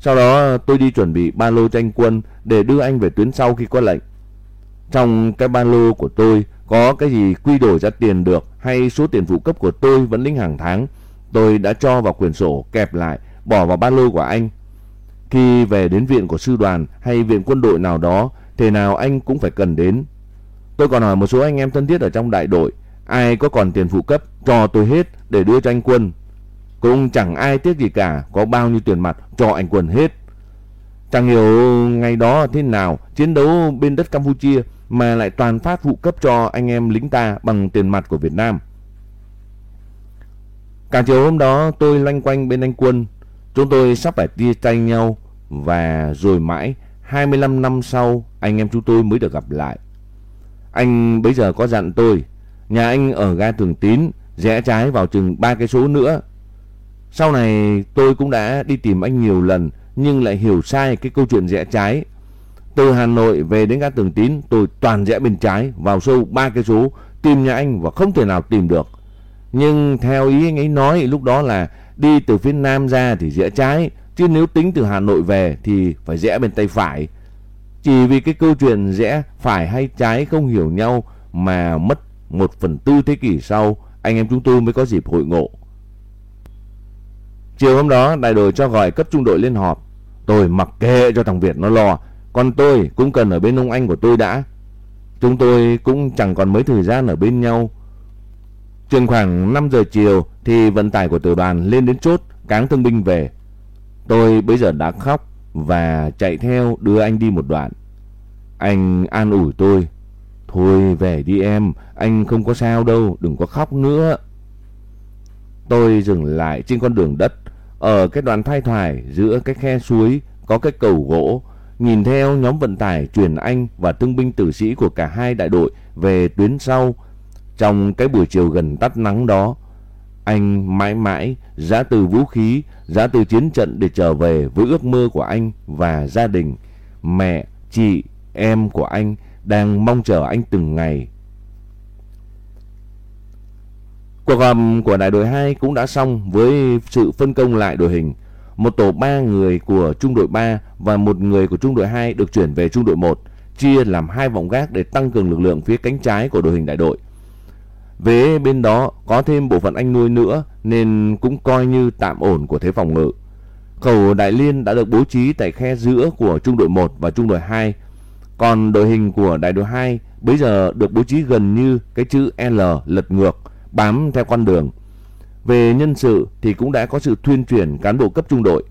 Sau đó tôi đi chuẩn bị ba lô tranh quân để đưa anh về tuyến sau khi có lệnh. Trong cái ba lô của tôi có cái gì quy đổi ra tiền được hay số tiền phụ cấp của tôi vẫn lĩnh hàng tháng. Tôi đã cho vào quyển sổ kẹp lại, bỏ vào ba lô của anh khi về đến viện của sư đoàn hay viện quân đội nào đó, thế nào anh cũng phải cần đến. Tôi còn hỏi một số anh em thân thiết ở trong đại đội, ai có còn tiền phụ cấp cho tôi hết để đưa cho anh quân. Cũng chẳng ai tiếc gì cả, có bao nhiêu tiền mặt cho anh quân hết. Chẳng hiểu ngày đó thế nào, chiến đấu bên đất Campuchia mà lại toàn phát phụ cấp cho anh em lính ta bằng tiền mặt của Việt Nam. Cả chiều hôm đó tôi loanh quanh bên anh quân, Chúng tôi sắp phải tia tay nhau và rồi mãi 25 năm sau anh em chúng tôi mới được gặp lại. Anh bây giờ có dặn tôi, nhà anh ở ga Thường Tín, rẽ trái vào chừng ba cái số nữa. Sau này tôi cũng đã đi tìm anh nhiều lần nhưng lại hiểu sai cái câu chuyện rẽ trái. Từ Hà Nội về đến ga Tường Tín, tôi toàn rẽ bên trái vào sâu ba cái số tìm nhà anh và không thể nào tìm được. Nhưng theo ý anh ấy nói lúc đó là Đi từ phía nam ra thì rẽ trái, chứ nếu tính từ Hà Nội về thì phải rẽ bên tay phải. Chỉ vì cái câu chuyện rẽ phải hay trái không hiểu nhau mà mất một phần tư thế kỷ sau anh em chúng tôi mới có dịp hội ngộ. Chiều hôm đó đại đội cho gọi cấp trung đội lên họp. Tôi mặc kệ cho thằng Việt nó lo. Còn tôi cũng cần ở bên ông anh của tôi đã. Chúng tôi cũng chẳng còn mấy thời gian ở bên nhau. Chừng khoảng 5 giờ chiều thì vận tải của tiểu đoàn lên đến chốt cáng thương binh về. Tôi bây giờ đã khóc và chạy theo đưa anh đi một đoạn. Anh an ủi tôi. Thôi về đi em, anh không có sao đâu, đừng có khóc nữa. Tôi dừng lại trên con đường đất, ở cái đoạn thay thoải giữa cái khe suối có cái cầu gỗ, nhìn theo nhóm vận tải chuyển anh và thương binh tử sĩ của cả hai đại đội về tuyến sau. Trong cái buổi chiều gần tắt nắng đó, anh mãi mãi giã từ vũ khí, giã từ chiến trận để trở về với ước mơ của anh và gia đình. Mẹ, chị, em của anh đang mong chờ anh từng ngày. Cuộc họp của đại đội 2 cũng đã xong với sự phân công lại đội hình. Một tổ 3 người của trung đội 3 và một người của trung đội 2 được chuyển về trung đội 1, chia làm hai vòng gác để tăng cường lực lượng phía cánh trái của đội hình đại đội. Về bên đó có thêm bộ phận anh nuôi nữa nên cũng coi như tạm ổn của thế phòng ngự. Khẩu Đại Liên đã được bố trí tại khe giữa của trung đội 1 và trung đội 2. Còn đội hình của đại đội 2 bây giờ được bố trí gần như cái chữ L lật ngược, bám theo con đường. Về nhân sự thì cũng đã có sự thuyên chuyển cán bộ cấp trung đội.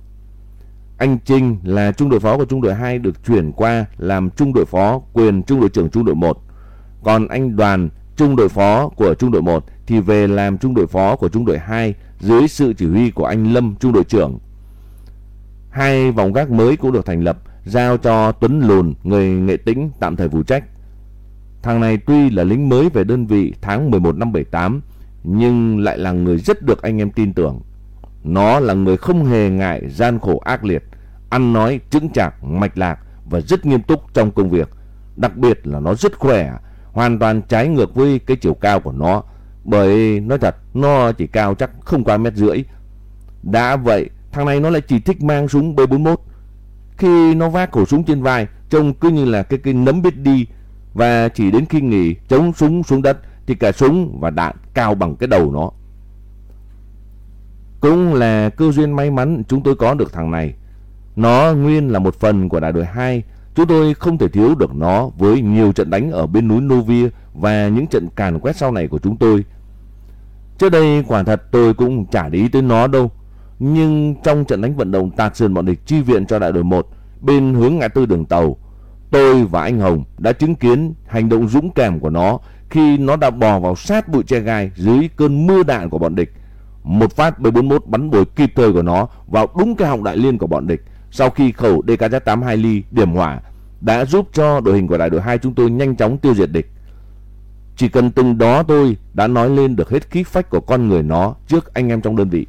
Anh Trinh là trung đội phó của trung đội 2 được chuyển qua làm trung đội phó quyền trung đội trưởng trung đội 1. Còn anh Đoàn trung đội phó của trung đội 1 thì về làm trung đội phó của trung đội 2 dưới sự chỉ huy của anh Lâm trung đội trưởng. Hai vòng gác mới cũng được thành lập, giao cho Tuấn Lùn, người nghệ tĩnh tạm thời phụ trách. Thằng này tuy là lính mới về đơn vị tháng 11 năm 78, nhưng lại là người rất được anh em tin tưởng. Nó là người không hề ngại gian khổ ác liệt, ăn nói chững chạc, mạch lạc và rất nghiêm túc trong công việc. Đặc biệt là nó rất khỏe, hoàn toàn trái ngược với cái chiều cao của nó. Bởi nói thật, nó chỉ cao chắc không qua mét rưỡi. Đã vậy, thằng này nó lại chỉ thích mang súng B41. Khi nó vác khẩu súng trên vai, trông cứ như là cái cái nấm biết đi. Và chỉ đến khi nghỉ chống súng xuống đất thì cả súng và đạn cao bằng cái đầu nó. Cũng là cơ duyên may mắn chúng tôi có được thằng này. Nó nguyên là một phần của đại đội 2. Chúng tôi không thể thiếu được nó với nhiều trận đánh ở bên núi Novia và những trận càn quét sau này của chúng tôi. Trước đây quả thật tôi cũng chả để ý tới nó đâu. Nhưng trong trận đánh vận động tạt sườn bọn địch chi viện cho đại đội 1 bên hướng ngã tư đường tàu, tôi và anh Hồng đã chứng kiến hành động dũng cảm của nó khi nó đã bò vào sát bụi tre gai dưới cơn mưa đạn của bọn địch. Một phát B41 bắn bồi kịp thời của nó vào đúng cái họng đại liên của bọn địch sau khi khẩu DKZ-82 ly điểm hỏa đã giúp cho đội hình của đại đội 2 chúng tôi nhanh chóng tiêu diệt địch. Chỉ cần từng đó tôi đã nói lên được hết khí phách của con người nó trước anh em trong đơn vị.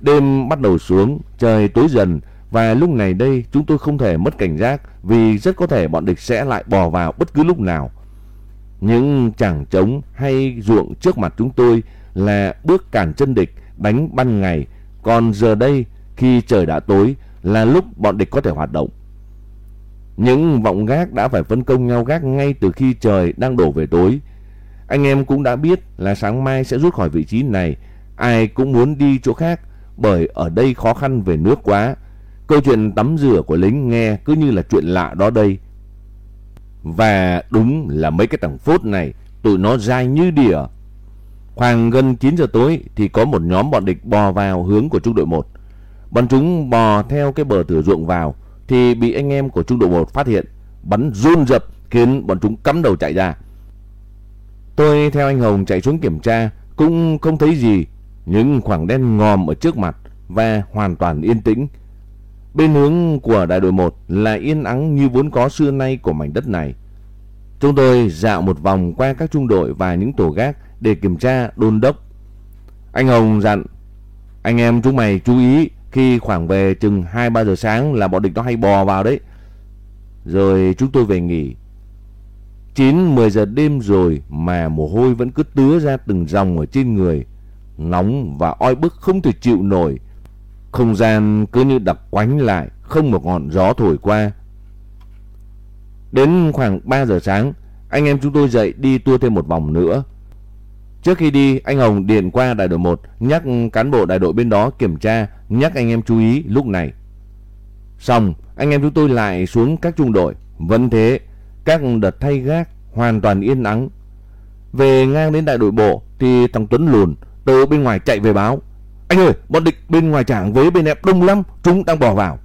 Đêm bắt đầu xuống, trời tối dần và lúc này đây chúng tôi không thể mất cảnh giác vì rất có thể bọn địch sẽ lại bò vào bất cứ lúc nào. Những chẳng trống hay ruộng trước mặt chúng tôi là bước cản chân địch đánh ban ngày, còn giờ đây khi trời đã tối là lúc bọn địch có thể hoạt động. Những vọng gác đã phải phân công nhau gác ngay từ khi trời đang đổ về tối. Anh em cũng đã biết là sáng mai sẽ rút khỏi vị trí này, ai cũng muốn đi chỗ khác bởi ở đây khó khăn về nước quá. Câu chuyện tắm rửa của lính nghe cứ như là chuyện lạ đó đây. Và đúng là mấy cái thằng phốt này, tụi nó dai như đỉa. Khoảng gần 9 giờ tối thì có một nhóm bọn địch bò vào hướng của trung đội 1. Bọn chúng bò theo cái bờ thửa ruộng vào thì bị anh em của trung đội 1 phát hiện, bắn run rập khiến bọn chúng cắm đầu chạy ra. Tôi theo anh Hồng chạy xuống kiểm tra cũng không thấy gì, những khoảng đen ngòm ở trước mặt và hoàn toàn yên tĩnh. Bên hướng của đại đội 1 là yên ắng như vốn có xưa nay của mảnh đất này. Chúng tôi dạo một vòng qua các trung đội và những tổ gác để kiểm tra đôn đốc. Anh Hồng dặn, anh em chúng mày chú ý khi khoảng về chừng 2-3 giờ sáng là bọn địch nó hay bò vào đấy. Rồi chúng tôi về nghỉ. 9-10 giờ đêm rồi mà mồ hôi vẫn cứ tứa ra từng dòng ở trên người. Nóng và oi bức không thể chịu nổi. Không gian cứ như đập quánh lại, không một ngọn gió thổi qua. Đến khoảng 3 giờ sáng, anh em chúng tôi dậy đi tua thêm một vòng nữa. Trước khi đi, anh Hồng điện qua đại đội 1 nhắc cán bộ đại đội bên đó kiểm tra, nhắc anh em chú ý lúc này. Xong, anh em chúng tôi lại xuống các trung đội. Vẫn thế, các đợt thay gác hoàn toàn yên ắng. Về ngang đến đại đội bộ thì thằng Tuấn lùn từ bên ngoài chạy về báo. Anh ơi, bọn địch bên ngoài trảng với bên em đông lắm, chúng đang bỏ vào.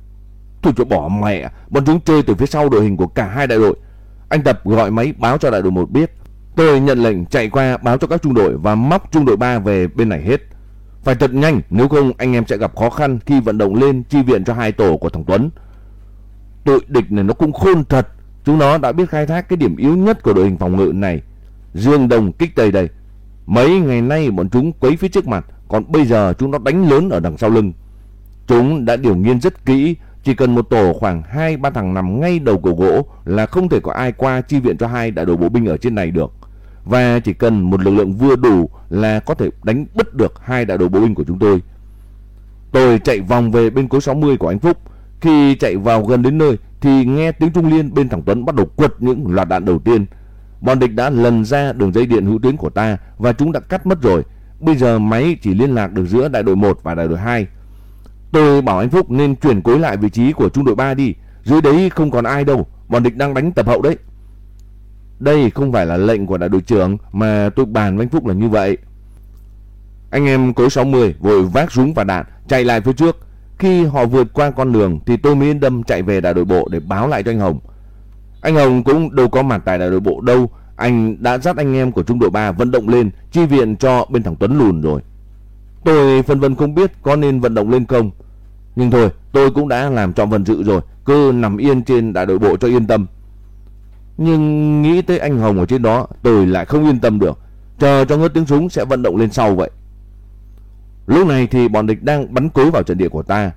Thủ cho bỏ mẹ, bọn chúng chơi từ phía sau đội hình của cả hai đại đội. Anh Tập gọi máy báo cho đại đội 1 biết. Tôi nhận lệnh chạy qua báo cho các trung đội và móc trung đội 3 về bên này hết. Phải thật nhanh, nếu không anh em sẽ gặp khó khăn khi vận động lên chi viện cho hai tổ của thằng Tuấn. Đội địch này nó cũng khôn thật. Chúng nó đã biết khai thác cái điểm yếu nhất của đội hình phòng ngự này. Dương Đồng kích tây đây. Mấy ngày nay bọn chúng quấy phía trước mặt, còn bây giờ chúng nó đánh lớn ở đằng sau lưng. Chúng đã điều nghiên rất kỹ, chỉ cần một tổ khoảng 2-3 thằng nằm ngay đầu cổ gỗ là không thể có ai qua chi viện cho hai đại đội bộ binh ở trên này được và chỉ cần một lực lượng vừa đủ là có thể đánh bứt được hai đại đội bộ binh của chúng tôi. Tôi chạy vòng về bên cối 60 của anh Phúc. Khi chạy vào gần đến nơi thì nghe tiếng Trung Liên bên thằng Tuấn bắt đầu quật những loạt đạn đầu tiên. Bọn địch đã lần ra đường dây điện hữu tuyến của ta và chúng đã cắt mất rồi. Bây giờ máy chỉ liên lạc được giữa đại đội 1 và đại đội 2. Tôi bảo anh Phúc nên chuyển cối lại vị trí của trung đội 3 đi. Dưới đấy không còn ai đâu. Bọn địch đang đánh tập hậu đấy. Đây không phải là lệnh của đại đội trưởng, mà tôi bàn với anh Phúc là như vậy. Anh em cối 60 vội vác súng và đạn, chạy lại phía trước. Khi họ vượt qua con đường thì tôi mới yên tâm chạy về đại đội bộ để báo lại cho anh Hồng. Anh Hồng cũng đâu có mặt tại đại đội bộ đâu. Anh đã dắt anh em của trung đội 3 vận động lên chi viện cho bên thằng Tuấn lùn rồi. Tôi phân vân không biết có nên vận động lên không. Nhưng thôi, tôi cũng đã làm cho phần dự rồi. Cứ nằm yên trên đại đội bộ cho yên tâm. Nhưng nghĩ tới anh Hồng ở trên đó tôi lại không yên tâm được. chờ cho ngớt tiếng súng sẽ vận động lên sau vậy. Lúc này thì bọn địch đang bắn cối vào trận địa của ta.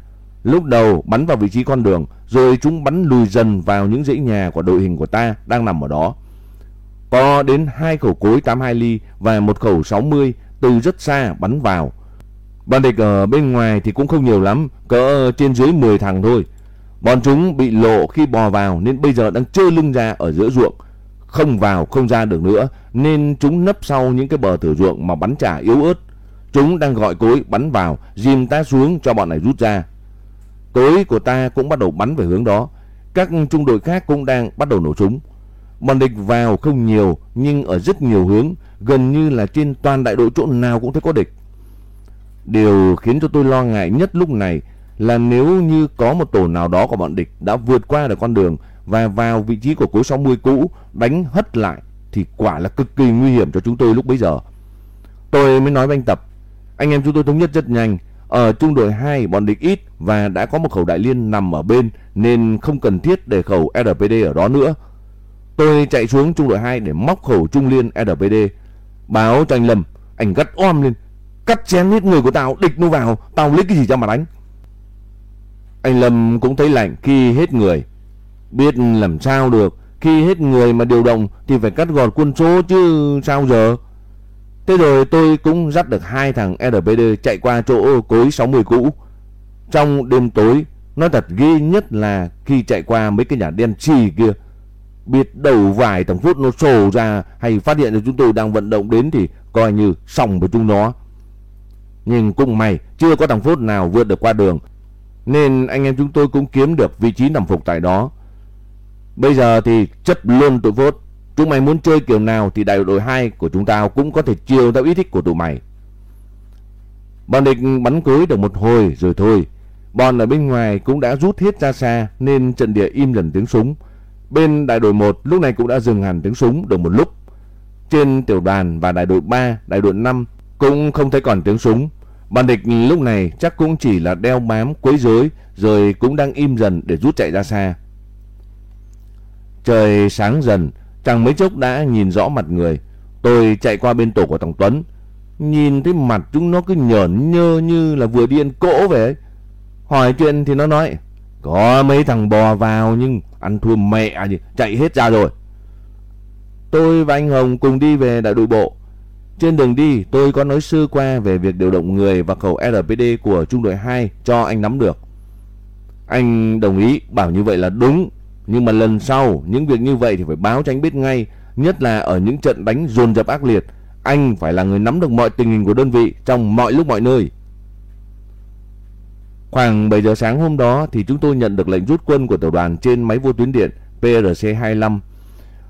Lúc đầu bắn vào vị trí con đường, rồi chúng bắn lùi dần vào những dãy nhà của đội hình của ta đang nằm ở đó. Có đến hai khẩu cối 82 ly và một khẩu 60 từ rất xa bắn vào. Bọn địch ở bên ngoài thì cũng không nhiều lắm, cỡ trên dưới 10 thằng thôi. Bọn chúng bị lộ khi bò vào nên bây giờ đang trơ lưng ra ở giữa ruộng. Không vào không ra được nữa nên chúng nấp sau những cái bờ thửa ruộng mà bắn trả yếu ớt. Chúng đang gọi cối bắn vào, dìm ta xuống cho bọn này rút ra. Cối của ta cũng bắt đầu bắn về hướng đó. Các trung đội khác cũng đang bắt đầu nổ súng. Bọn địch vào không nhiều nhưng ở rất nhiều hướng, gần như là trên toàn đại đội chỗ nào cũng thấy có địch. Điều khiến cho tôi lo ngại nhất lúc này là nếu như có một tổ nào đó của bọn địch đã vượt qua được con đường và vào vị trí của cối 60 cũ đánh hất lại thì quả là cực kỳ nguy hiểm cho chúng tôi lúc bấy giờ. Tôi mới nói với anh Tập, anh em chúng tôi thống nhất rất nhanh, ở trung đội 2 bọn địch ít và đã có một khẩu đại liên nằm ở bên nên không cần thiết để khẩu RPD ở đó nữa. Tôi chạy xuống trung đội 2 để móc khẩu trung liên RPD. Báo cho anh Lâm, anh gắt om lên, cắt chén hết người của tao, địch nó vào, tao lấy cái gì cho mà đánh. Anh Lâm cũng thấy lạnh khi hết người. Biết làm sao được, khi hết người mà điều động thì phải cắt gọt quân số chứ sao giờ. Thế rồi tôi cũng dắt được hai thằng RPD chạy qua chỗ cối 60 cũ. Trong đêm tối, nó thật ghê nhất là khi chạy qua mấy cái nhà đen chì kia. Biết đầu vài thằng phút nó sổ ra hay phát hiện ra chúng tôi đang vận động đến thì coi như xong với chúng nó. Nhưng cũng may, chưa có thằng phút nào vượt được qua đường, nên anh em chúng tôi cũng kiếm được vị trí nằm phục tại đó. Bây giờ thì chấp luôn tụi phốt. Chúng mày muốn chơi kiểu nào thì đại đội 2 của chúng ta cũng có thể chiều theo ý thích của tụi mày. Bọn địch bắn cối được một hồi rồi thôi. Bọn ở bên ngoài cũng đã rút hết ra xa nên trận địa im dần tiếng súng. Bên đại đội 1 lúc này cũng đã dừng hẳn tiếng súng được một lúc. Trên tiểu đoàn và đại đội 3, đại đội 5 cũng không thấy còn tiếng súng. Bọn địch lúc này chắc cũng chỉ là đeo bám quấy rối rồi cũng đang im dần để rút chạy ra xa. Trời sáng dần, chẳng mấy chốc đã nhìn rõ mặt người. Tôi chạy qua bên tổ của thằng Tuấn. Nhìn thấy mặt chúng nó cứ nhởn nhơ như là vừa điên cỗ về ấy. Hỏi chuyện thì nó nói, có mấy thằng bò vào nhưng ăn thua mẹ à gì, chạy hết ra rồi. Tôi và anh Hồng cùng đi về đại đội bộ. Trên đường đi, tôi có nói sơ qua về việc điều động người và khẩu RPD của trung đội 2 cho anh nắm được. Anh đồng ý bảo như vậy là đúng, nhưng mà lần sau những việc như vậy thì phải báo cho anh biết ngay, nhất là ở những trận đánh dồn dập ác liệt, anh phải là người nắm được mọi tình hình của đơn vị trong mọi lúc mọi nơi. Khoảng 7 giờ sáng hôm đó thì chúng tôi nhận được lệnh rút quân của tiểu đoàn trên máy vô tuyến điện PRC-25.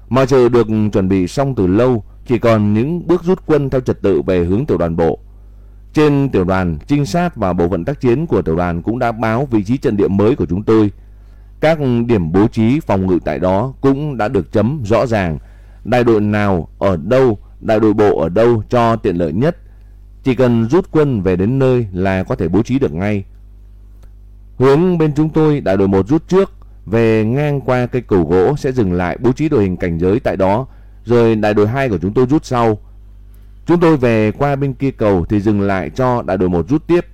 Mọi sự được chuẩn bị xong từ lâu, chỉ còn những bước rút quân theo trật tự về hướng tiểu đoàn bộ. Trên tiểu đoàn, trinh sát và bộ phận tác chiến của tiểu đoàn cũng đã báo vị trí trận địa mới của chúng tôi. Các điểm bố trí phòng ngự tại đó cũng đã được chấm rõ ràng. Đại đội nào ở đâu, đại đội bộ ở đâu cho tiện lợi nhất. Chỉ cần rút quân về đến nơi là có thể bố trí được ngay. Hướng bên chúng tôi đại đội 1 rút trước, về ngang qua cây cầu gỗ sẽ dừng lại bố trí đội hình cảnh giới tại đó, rồi đại đội 2 của chúng tôi rút sau. Chúng tôi về qua bên kia cầu thì dừng lại cho đại đội 1 rút tiếp.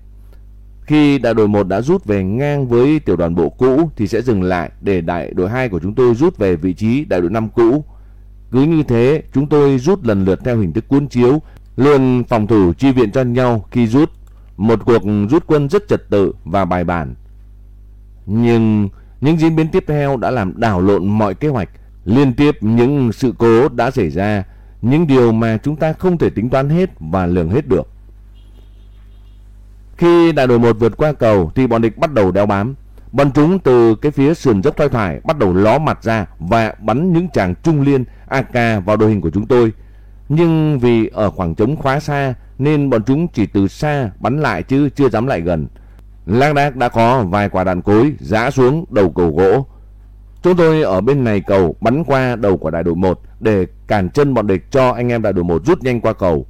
Khi đại đội 1 đã rút về ngang với tiểu đoàn bộ cũ thì sẽ dừng lại để đại đội 2 của chúng tôi rút về vị trí đại đội 5 cũ. Cứ như thế, chúng tôi rút lần lượt theo hình thức cuốn chiếu, luôn phòng thủ chi viện cho nhau khi rút. Một cuộc rút quân rất trật tự và bài bản. Nhưng những diễn biến tiếp theo đã làm đảo lộn mọi kế hoạch. Liên tiếp những sự cố đã xảy ra, những điều mà chúng ta không thể tính toán hết và lường hết được. Khi đại đội 1 vượt qua cầu thì bọn địch bắt đầu đeo bám. Bọn chúng từ cái phía sườn dốc thoai thoải bắt đầu ló mặt ra và bắn những tràng trung liên AK vào đội hình của chúng tôi. Nhưng vì ở khoảng trống khá xa nên bọn chúng chỉ từ xa bắn lại chứ chưa dám lại gần. Lác đác đã có vài quả đạn cối giã xuống đầu cầu gỗ. Chúng tôi ở bên này cầu bắn qua đầu của đại đội 1 để cản chân bọn địch cho anh em đại đội 1 rút nhanh qua cầu.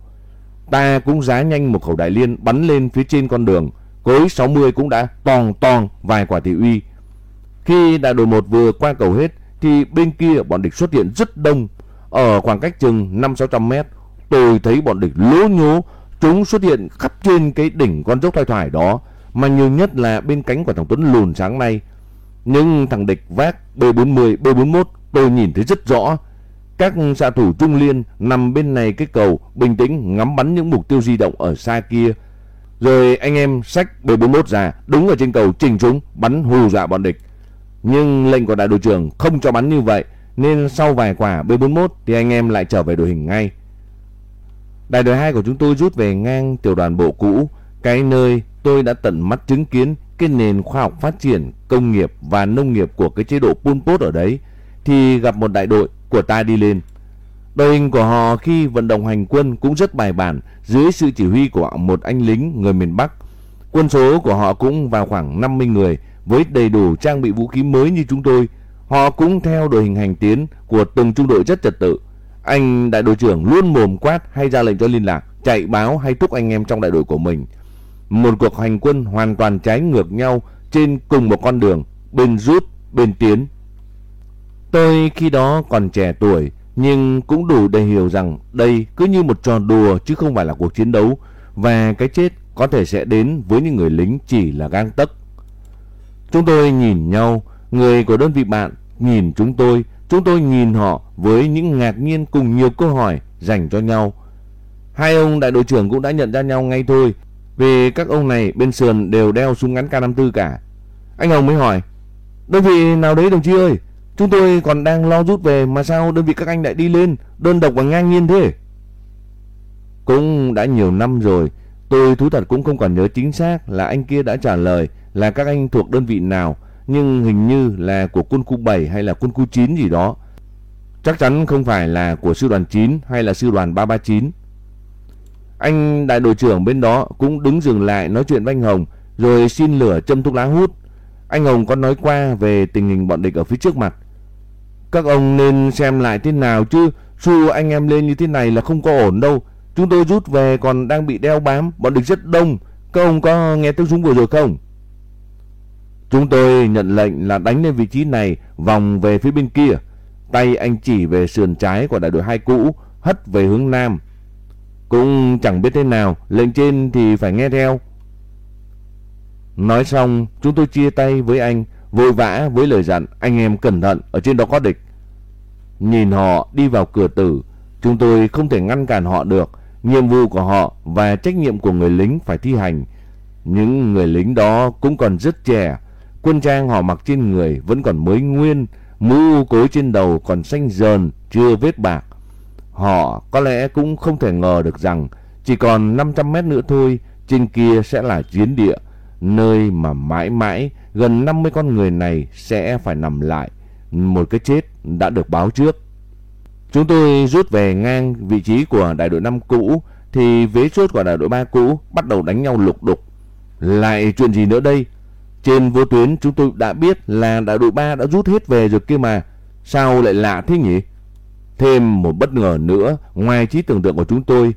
Ta cũng giá nhanh một khẩu đại liên bắn lên phía trên con đường. Cối 60 cũng đã tòng tòng vài quả thị uy. Khi đại đội 1 vừa qua cầu hết thì bên kia bọn địch xuất hiện rất đông. Ở khoảng cách chừng 5-600 mét tôi thấy bọn địch lố nhố, chúng xuất hiện khắp trên cái đỉnh con dốc thoai thoải đó, mà nhiều nhất là bên cánh của thằng Tuấn lùn sáng nay. Nhưng thằng địch vác B40, B41 tôi nhìn thấy rất rõ. Các xạ thủ trung liên nằm bên này cái cầu bình tĩnh ngắm bắn những mục tiêu di động ở xa kia. Rồi anh em sách B41 ra đúng ở trên cầu trình chúng bắn hù dọa bọn địch. Nhưng lệnh của đại đội trưởng không cho bắn như vậy nên sau vài quả B41 thì anh em lại trở về đội hình ngay. Đại đội 2 của chúng tôi rút về ngang tiểu đoàn bộ cũ, cái nơi tôi đã tận mắt chứng kiến cái nền khoa học phát triển công nghiệp và nông nghiệp của cái chế độ Pol Pot ở đấy thì gặp một đại đội của ta đi lên. Đội hình của họ khi vận động hành quân cũng rất bài bản dưới sự chỉ huy của một anh lính người miền Bắc. Quân số của họ cũng vào khoảng 50 người với đầy đủ trang bị vũ khí mới như chúng tôi. Họ cũng theo đội hình hành tiến của từng trung đội rất trật tự. Anh đại đội trưởng luôn mồm quát hay ra lệnh cho liên lạc, chạy báo hay thúc anh em trong đại đội của mình. Một cuộc hành quân hoàn toàn trái ngược nhau trên cùng một con đường, bên rút, bên tiến. Tôi khi đó còn trẻ tuổi, nhưng cũng đủ để hiểu rằng đây cứ như một trò đùa chứ không phải là cuộc chiến đấu và cái chết có thể sẽ đến với những người lính chỉ là gang tấc. Chúng tôi nhìn nhau, người của đơn vị bạn nhìn chúng tôi, chúng tôi nhìn họ với những ngạc nhiên cùng nhiều câu hỏi dành cho nhau. Hai ông đại đội trưởng cũng đã nhận ra nhau ngay thôi, vì các ông này bên sườn đều đeo súng ngắn K54 cả. Anh Hồng mới hỏi, đơn vị nào đấy đồng chí ơi? Chúng tôi còn đang lo rút về mà sao đơn vị các anh lại đi lên đơn độc và ngang nhiên thế? Cũng đã nhiều năm rồi, tôi thú thật cũng không còn nhớ chính xác là anh kia đã trả lời là các anh thuộc đơn vị nào, nhưng hình như là của quân khu 7 hay là quân khu 9 gì đó. Chắc chắn không phải là của sư đoàn 9 hay là sư đoàn 339. Anh đại đội trưởng bên đó cũng đứng dừng lại nói chuyện với anh Hồng, rồi xin lửa châm thuốc lá hút. Anh Hồng có nói qua về tình hình bọn địch ở phía trước mặt. Các ông nên xem lại thế nào chứ? Xu anh em lên như thế này là không có ổn đâu. Chúng tôi rút về còn đang bị đeo bám, Bọn địch rất đông. Các ông có nghe tiếng súng vừa rồi không? Chúng tôi nhận lệnh là đánh lên vị trí này, Vòng về phía bên kia. Tay anh chỉ về sườn trái của đại đội hai cũ, Hất về hướng nam. Cũng chẳng biết thế nào Lệnh trên thì phải nghe theo Nói xong chúng tôi chia tay với anh Vội vã với lời dặn Anh em cẩn thận ở trên đó có địch Nhìn họ đi vào cửa tử, chúng tôi không thể ngăn cản họ được. Nhiệm vụ của họ và trách nhiệm của người lính phải thi hành. Những người lính đó cũng còn rất trẻ. Quân trang họ mặc trên người vẫn còn mới nguyên, mũ cối trên đầu còn xanh dờn, chưa vết bạc. Họ có lẽ cũng không thể ngờ được rằng chỉ còn 500 mét nữa thôi, trên kia sẽ là chiến địa, nơi mà mãi mãi gần 50 con người này sẽ phải nằm lại một cái chết đã được báo trước. Chúng tôi rút về ngang vị trí của đại đội 5 cũ thì vế chốt của đại đội 3 cũ bắt đầu đánh nhau lục đục. Lại chuyện gì nữa đây? Trên vô tuyến chúng tôi đã biết là đại đội 3 đã rút hết về rồi kia mà. Sao lại lạ thế nhỉ? Thêm một bất ngờ nữa ngoài trí tưởng tượng của chúng tôi.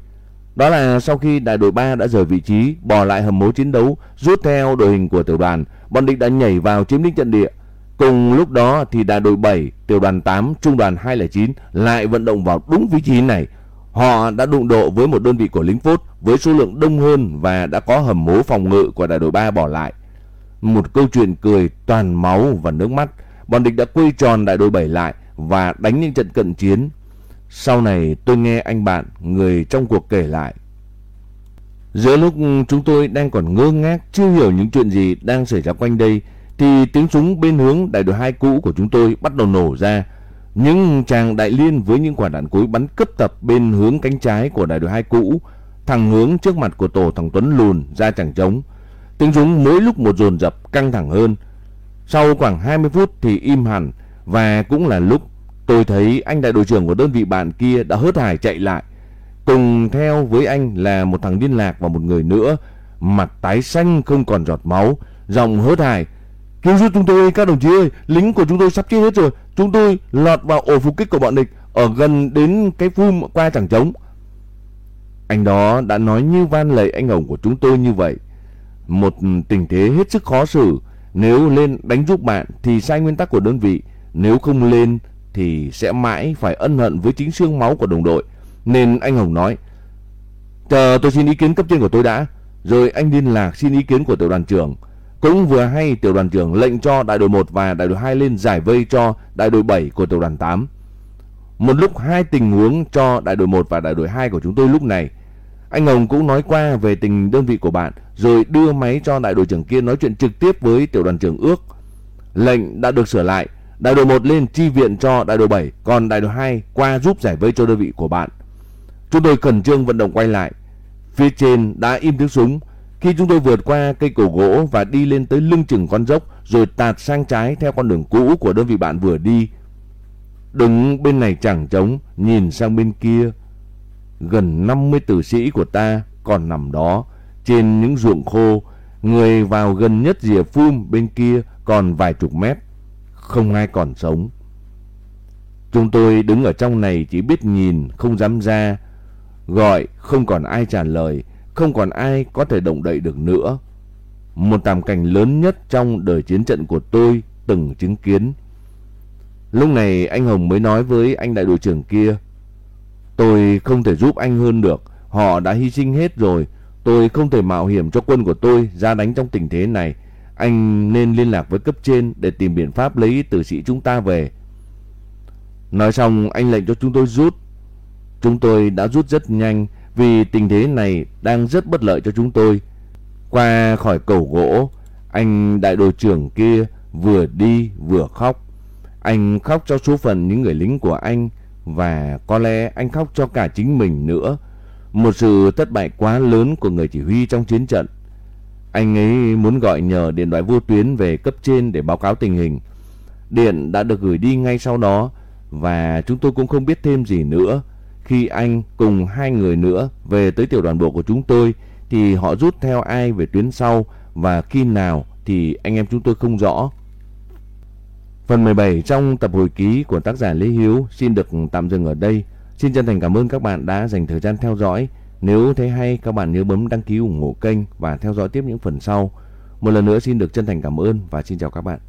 Đó là sau khi đại đội 3 đã rời vị trí, bỏ lại hầm mố chiến đấu, rút theo đội hình của tiểu đoàn, bọn địch đã nhảy vào chiếm lĩnh trận địa. Cùng lúc đó thì đại đội 7, tiểu đoàn 8, trung đoàn 209 lại vận động vào đúng vị trí này. Họ đã đụng độ với một đơn vị của lính phốt với số lượng đông hơn và đã có hầm mố phòng ngự của đại đội 3 bỏ lại. Một câu chuyện cười toàn máu và nước mắt. Bọn địch đã quay tròn đại đội 7 lại và đánh những trận cận chiến. Sau này tôi nghe anh bạn, người trong cuộc kể lại. Giữa lúc chúng tôi đang còn ngơ ngác chưa hiểu những chuyện gì đang xảy ra quanh đây thì tiếng súng bên hướng đại đội 2 cũ của chúng tôi bắt đầu nổ ra. Những chàng đại liên với những quả đạn cối bắn cấp tập bên hướng cánh trái của đại đội 2 cũ, thẳng hướng trước mặt của tổ thằng Tuấn lùn ra chẳng trống. Tiếng súng mỗi lúc một dồn dập căng thẳng hơn. Sau khoảng 20 phút thì im hẳn và cũng là lúc tôi thấy anh đại đội trưởng của đơn vị bạn kia đã hớt hải chạy lại. Cùng theo với anh là một thằng liên lạc và một người nữa, mặt tái xanh không còn giọt máu, giọng hớt hải Cứu giúp chúng tôi các đồng chí ơi, lính của chúng tôi sắp chết hết rồi. Chúng tôi lọt vào ổ phục kích của bọn địch ở gần đến cái phum qua chẳng trống. Anh đó đã nói như van lầy anh ổng của chúng tôi như vậy. Một tình thế hết sức khó xử. Nếu lên đánh giúp bạn thì sai nguyên tắc của đơn vị. Nếu không lên thì sẽ mãi phải ân hận với chính xương máu của đồng đội. Nên anh Hồng nói, chờ tôi xin ý kiến cấp trên của tôi đã, rồi anh liên lạc xin ý kiến của tiểu đoàn trưởng. Cũng vừa hay tiểu đoàn trưởng lệnh cho đại đội 1 và đại đội 2 lên giải vây cho đại đội 7 của tiểu đoàn 8. Một lúc hai tình huống cho đại đội 1 và đại đội 2 của chúng tôi lúc này. Anh Hồng cũng nói qua về tình đơn vị của bạn rồi đưa máy cho đại đội trưởng kia nói chuyện trực tiếp với tiểu đoàn trưởng ước. Lệnh đã được sửa lại, đại đội 1 lên chi viện cho đại đội 7, còn đại đội 2 qua giúp giải vây cho đơn vị của bạn. Chúng tôi khẩn trương vận động quay lại. Phía trên đã im tiếng súng. Khi chúng tôi vượt qua cây cổ gỗ và đi lên tới lưng chừng con dốc rồi tạt sang trái theo con đường cũ của đơn vị bạn vừa đi. Đứng bên này chẳng trống, nhìn sang bên kia. Gần 50 tử sĩ của ta còn nằm đó trên những ruộng khô, người vào gần nhất rìa phum bên kia còn vài chục mét, không ai còn sống. Chúng tôi đứng ở trong này chỉ biết nhìn, không dám ra, gọi không còn ai trả lời, không còn ai có thể động đậy được nữa. Một thảm cảnh lớn nhất trong đời chiến trận của tôi từng chứng kiến. Lúc này anh Hồng mới nói với anh đại đội trưởng kia, tôi không thể giúp anh hơn được, họ đã hy sinh hết rồi, Tôi không thể mạo hiểm cho quân của tôi ra đánh trong tình thế này. Anh nên liên lạc với cấp trên để tìm biện pháp lấy tử sĩ chúng ta về. Nói xong anh lệnh cho chúng tôi rút. Chúng tôi đã rút rất nhanh vì tình thế này đang rất bất lợi cho chúng tôi. Qua khỏi cầu gỗ, anh đại đội trưởng kia vừa đi vừa khóc. Anh khóc cho số phận những người lính của anh và có lẽ anh khóc cho cả chính mình nữa một sự thất bại quá lớn của người chỉ huy trong chiến trận. Anh ấy muốn gọi nhờ điện thoại vô tuyến về cấp trên để báo cáo tình hình. Điện đã được gửi đi ngay sau đó, và chúng tôi cũng không biết thêm gì nữa. Khi anh cùng hai người nữa về tới tiểu đoàn bộ của chúng tôi, thì họ rút theo ai về tuyến sau, và khi nào thì anh em chúng tôi không rõ. Phần 17 trong tập hồi ký của tác giả Lê Hiếu xin được tạm dừng ở đây. Xin chân thành cảm ơn các bạn đã dành thời gian theo dõi. Nếu thấy hay, các bạn nhớ bấm đăng ký ủng hộ kênh và theo dõi tiếp những phần sau. Một lần nữa xin được chân thành cảm ơn và xin chào các bạn.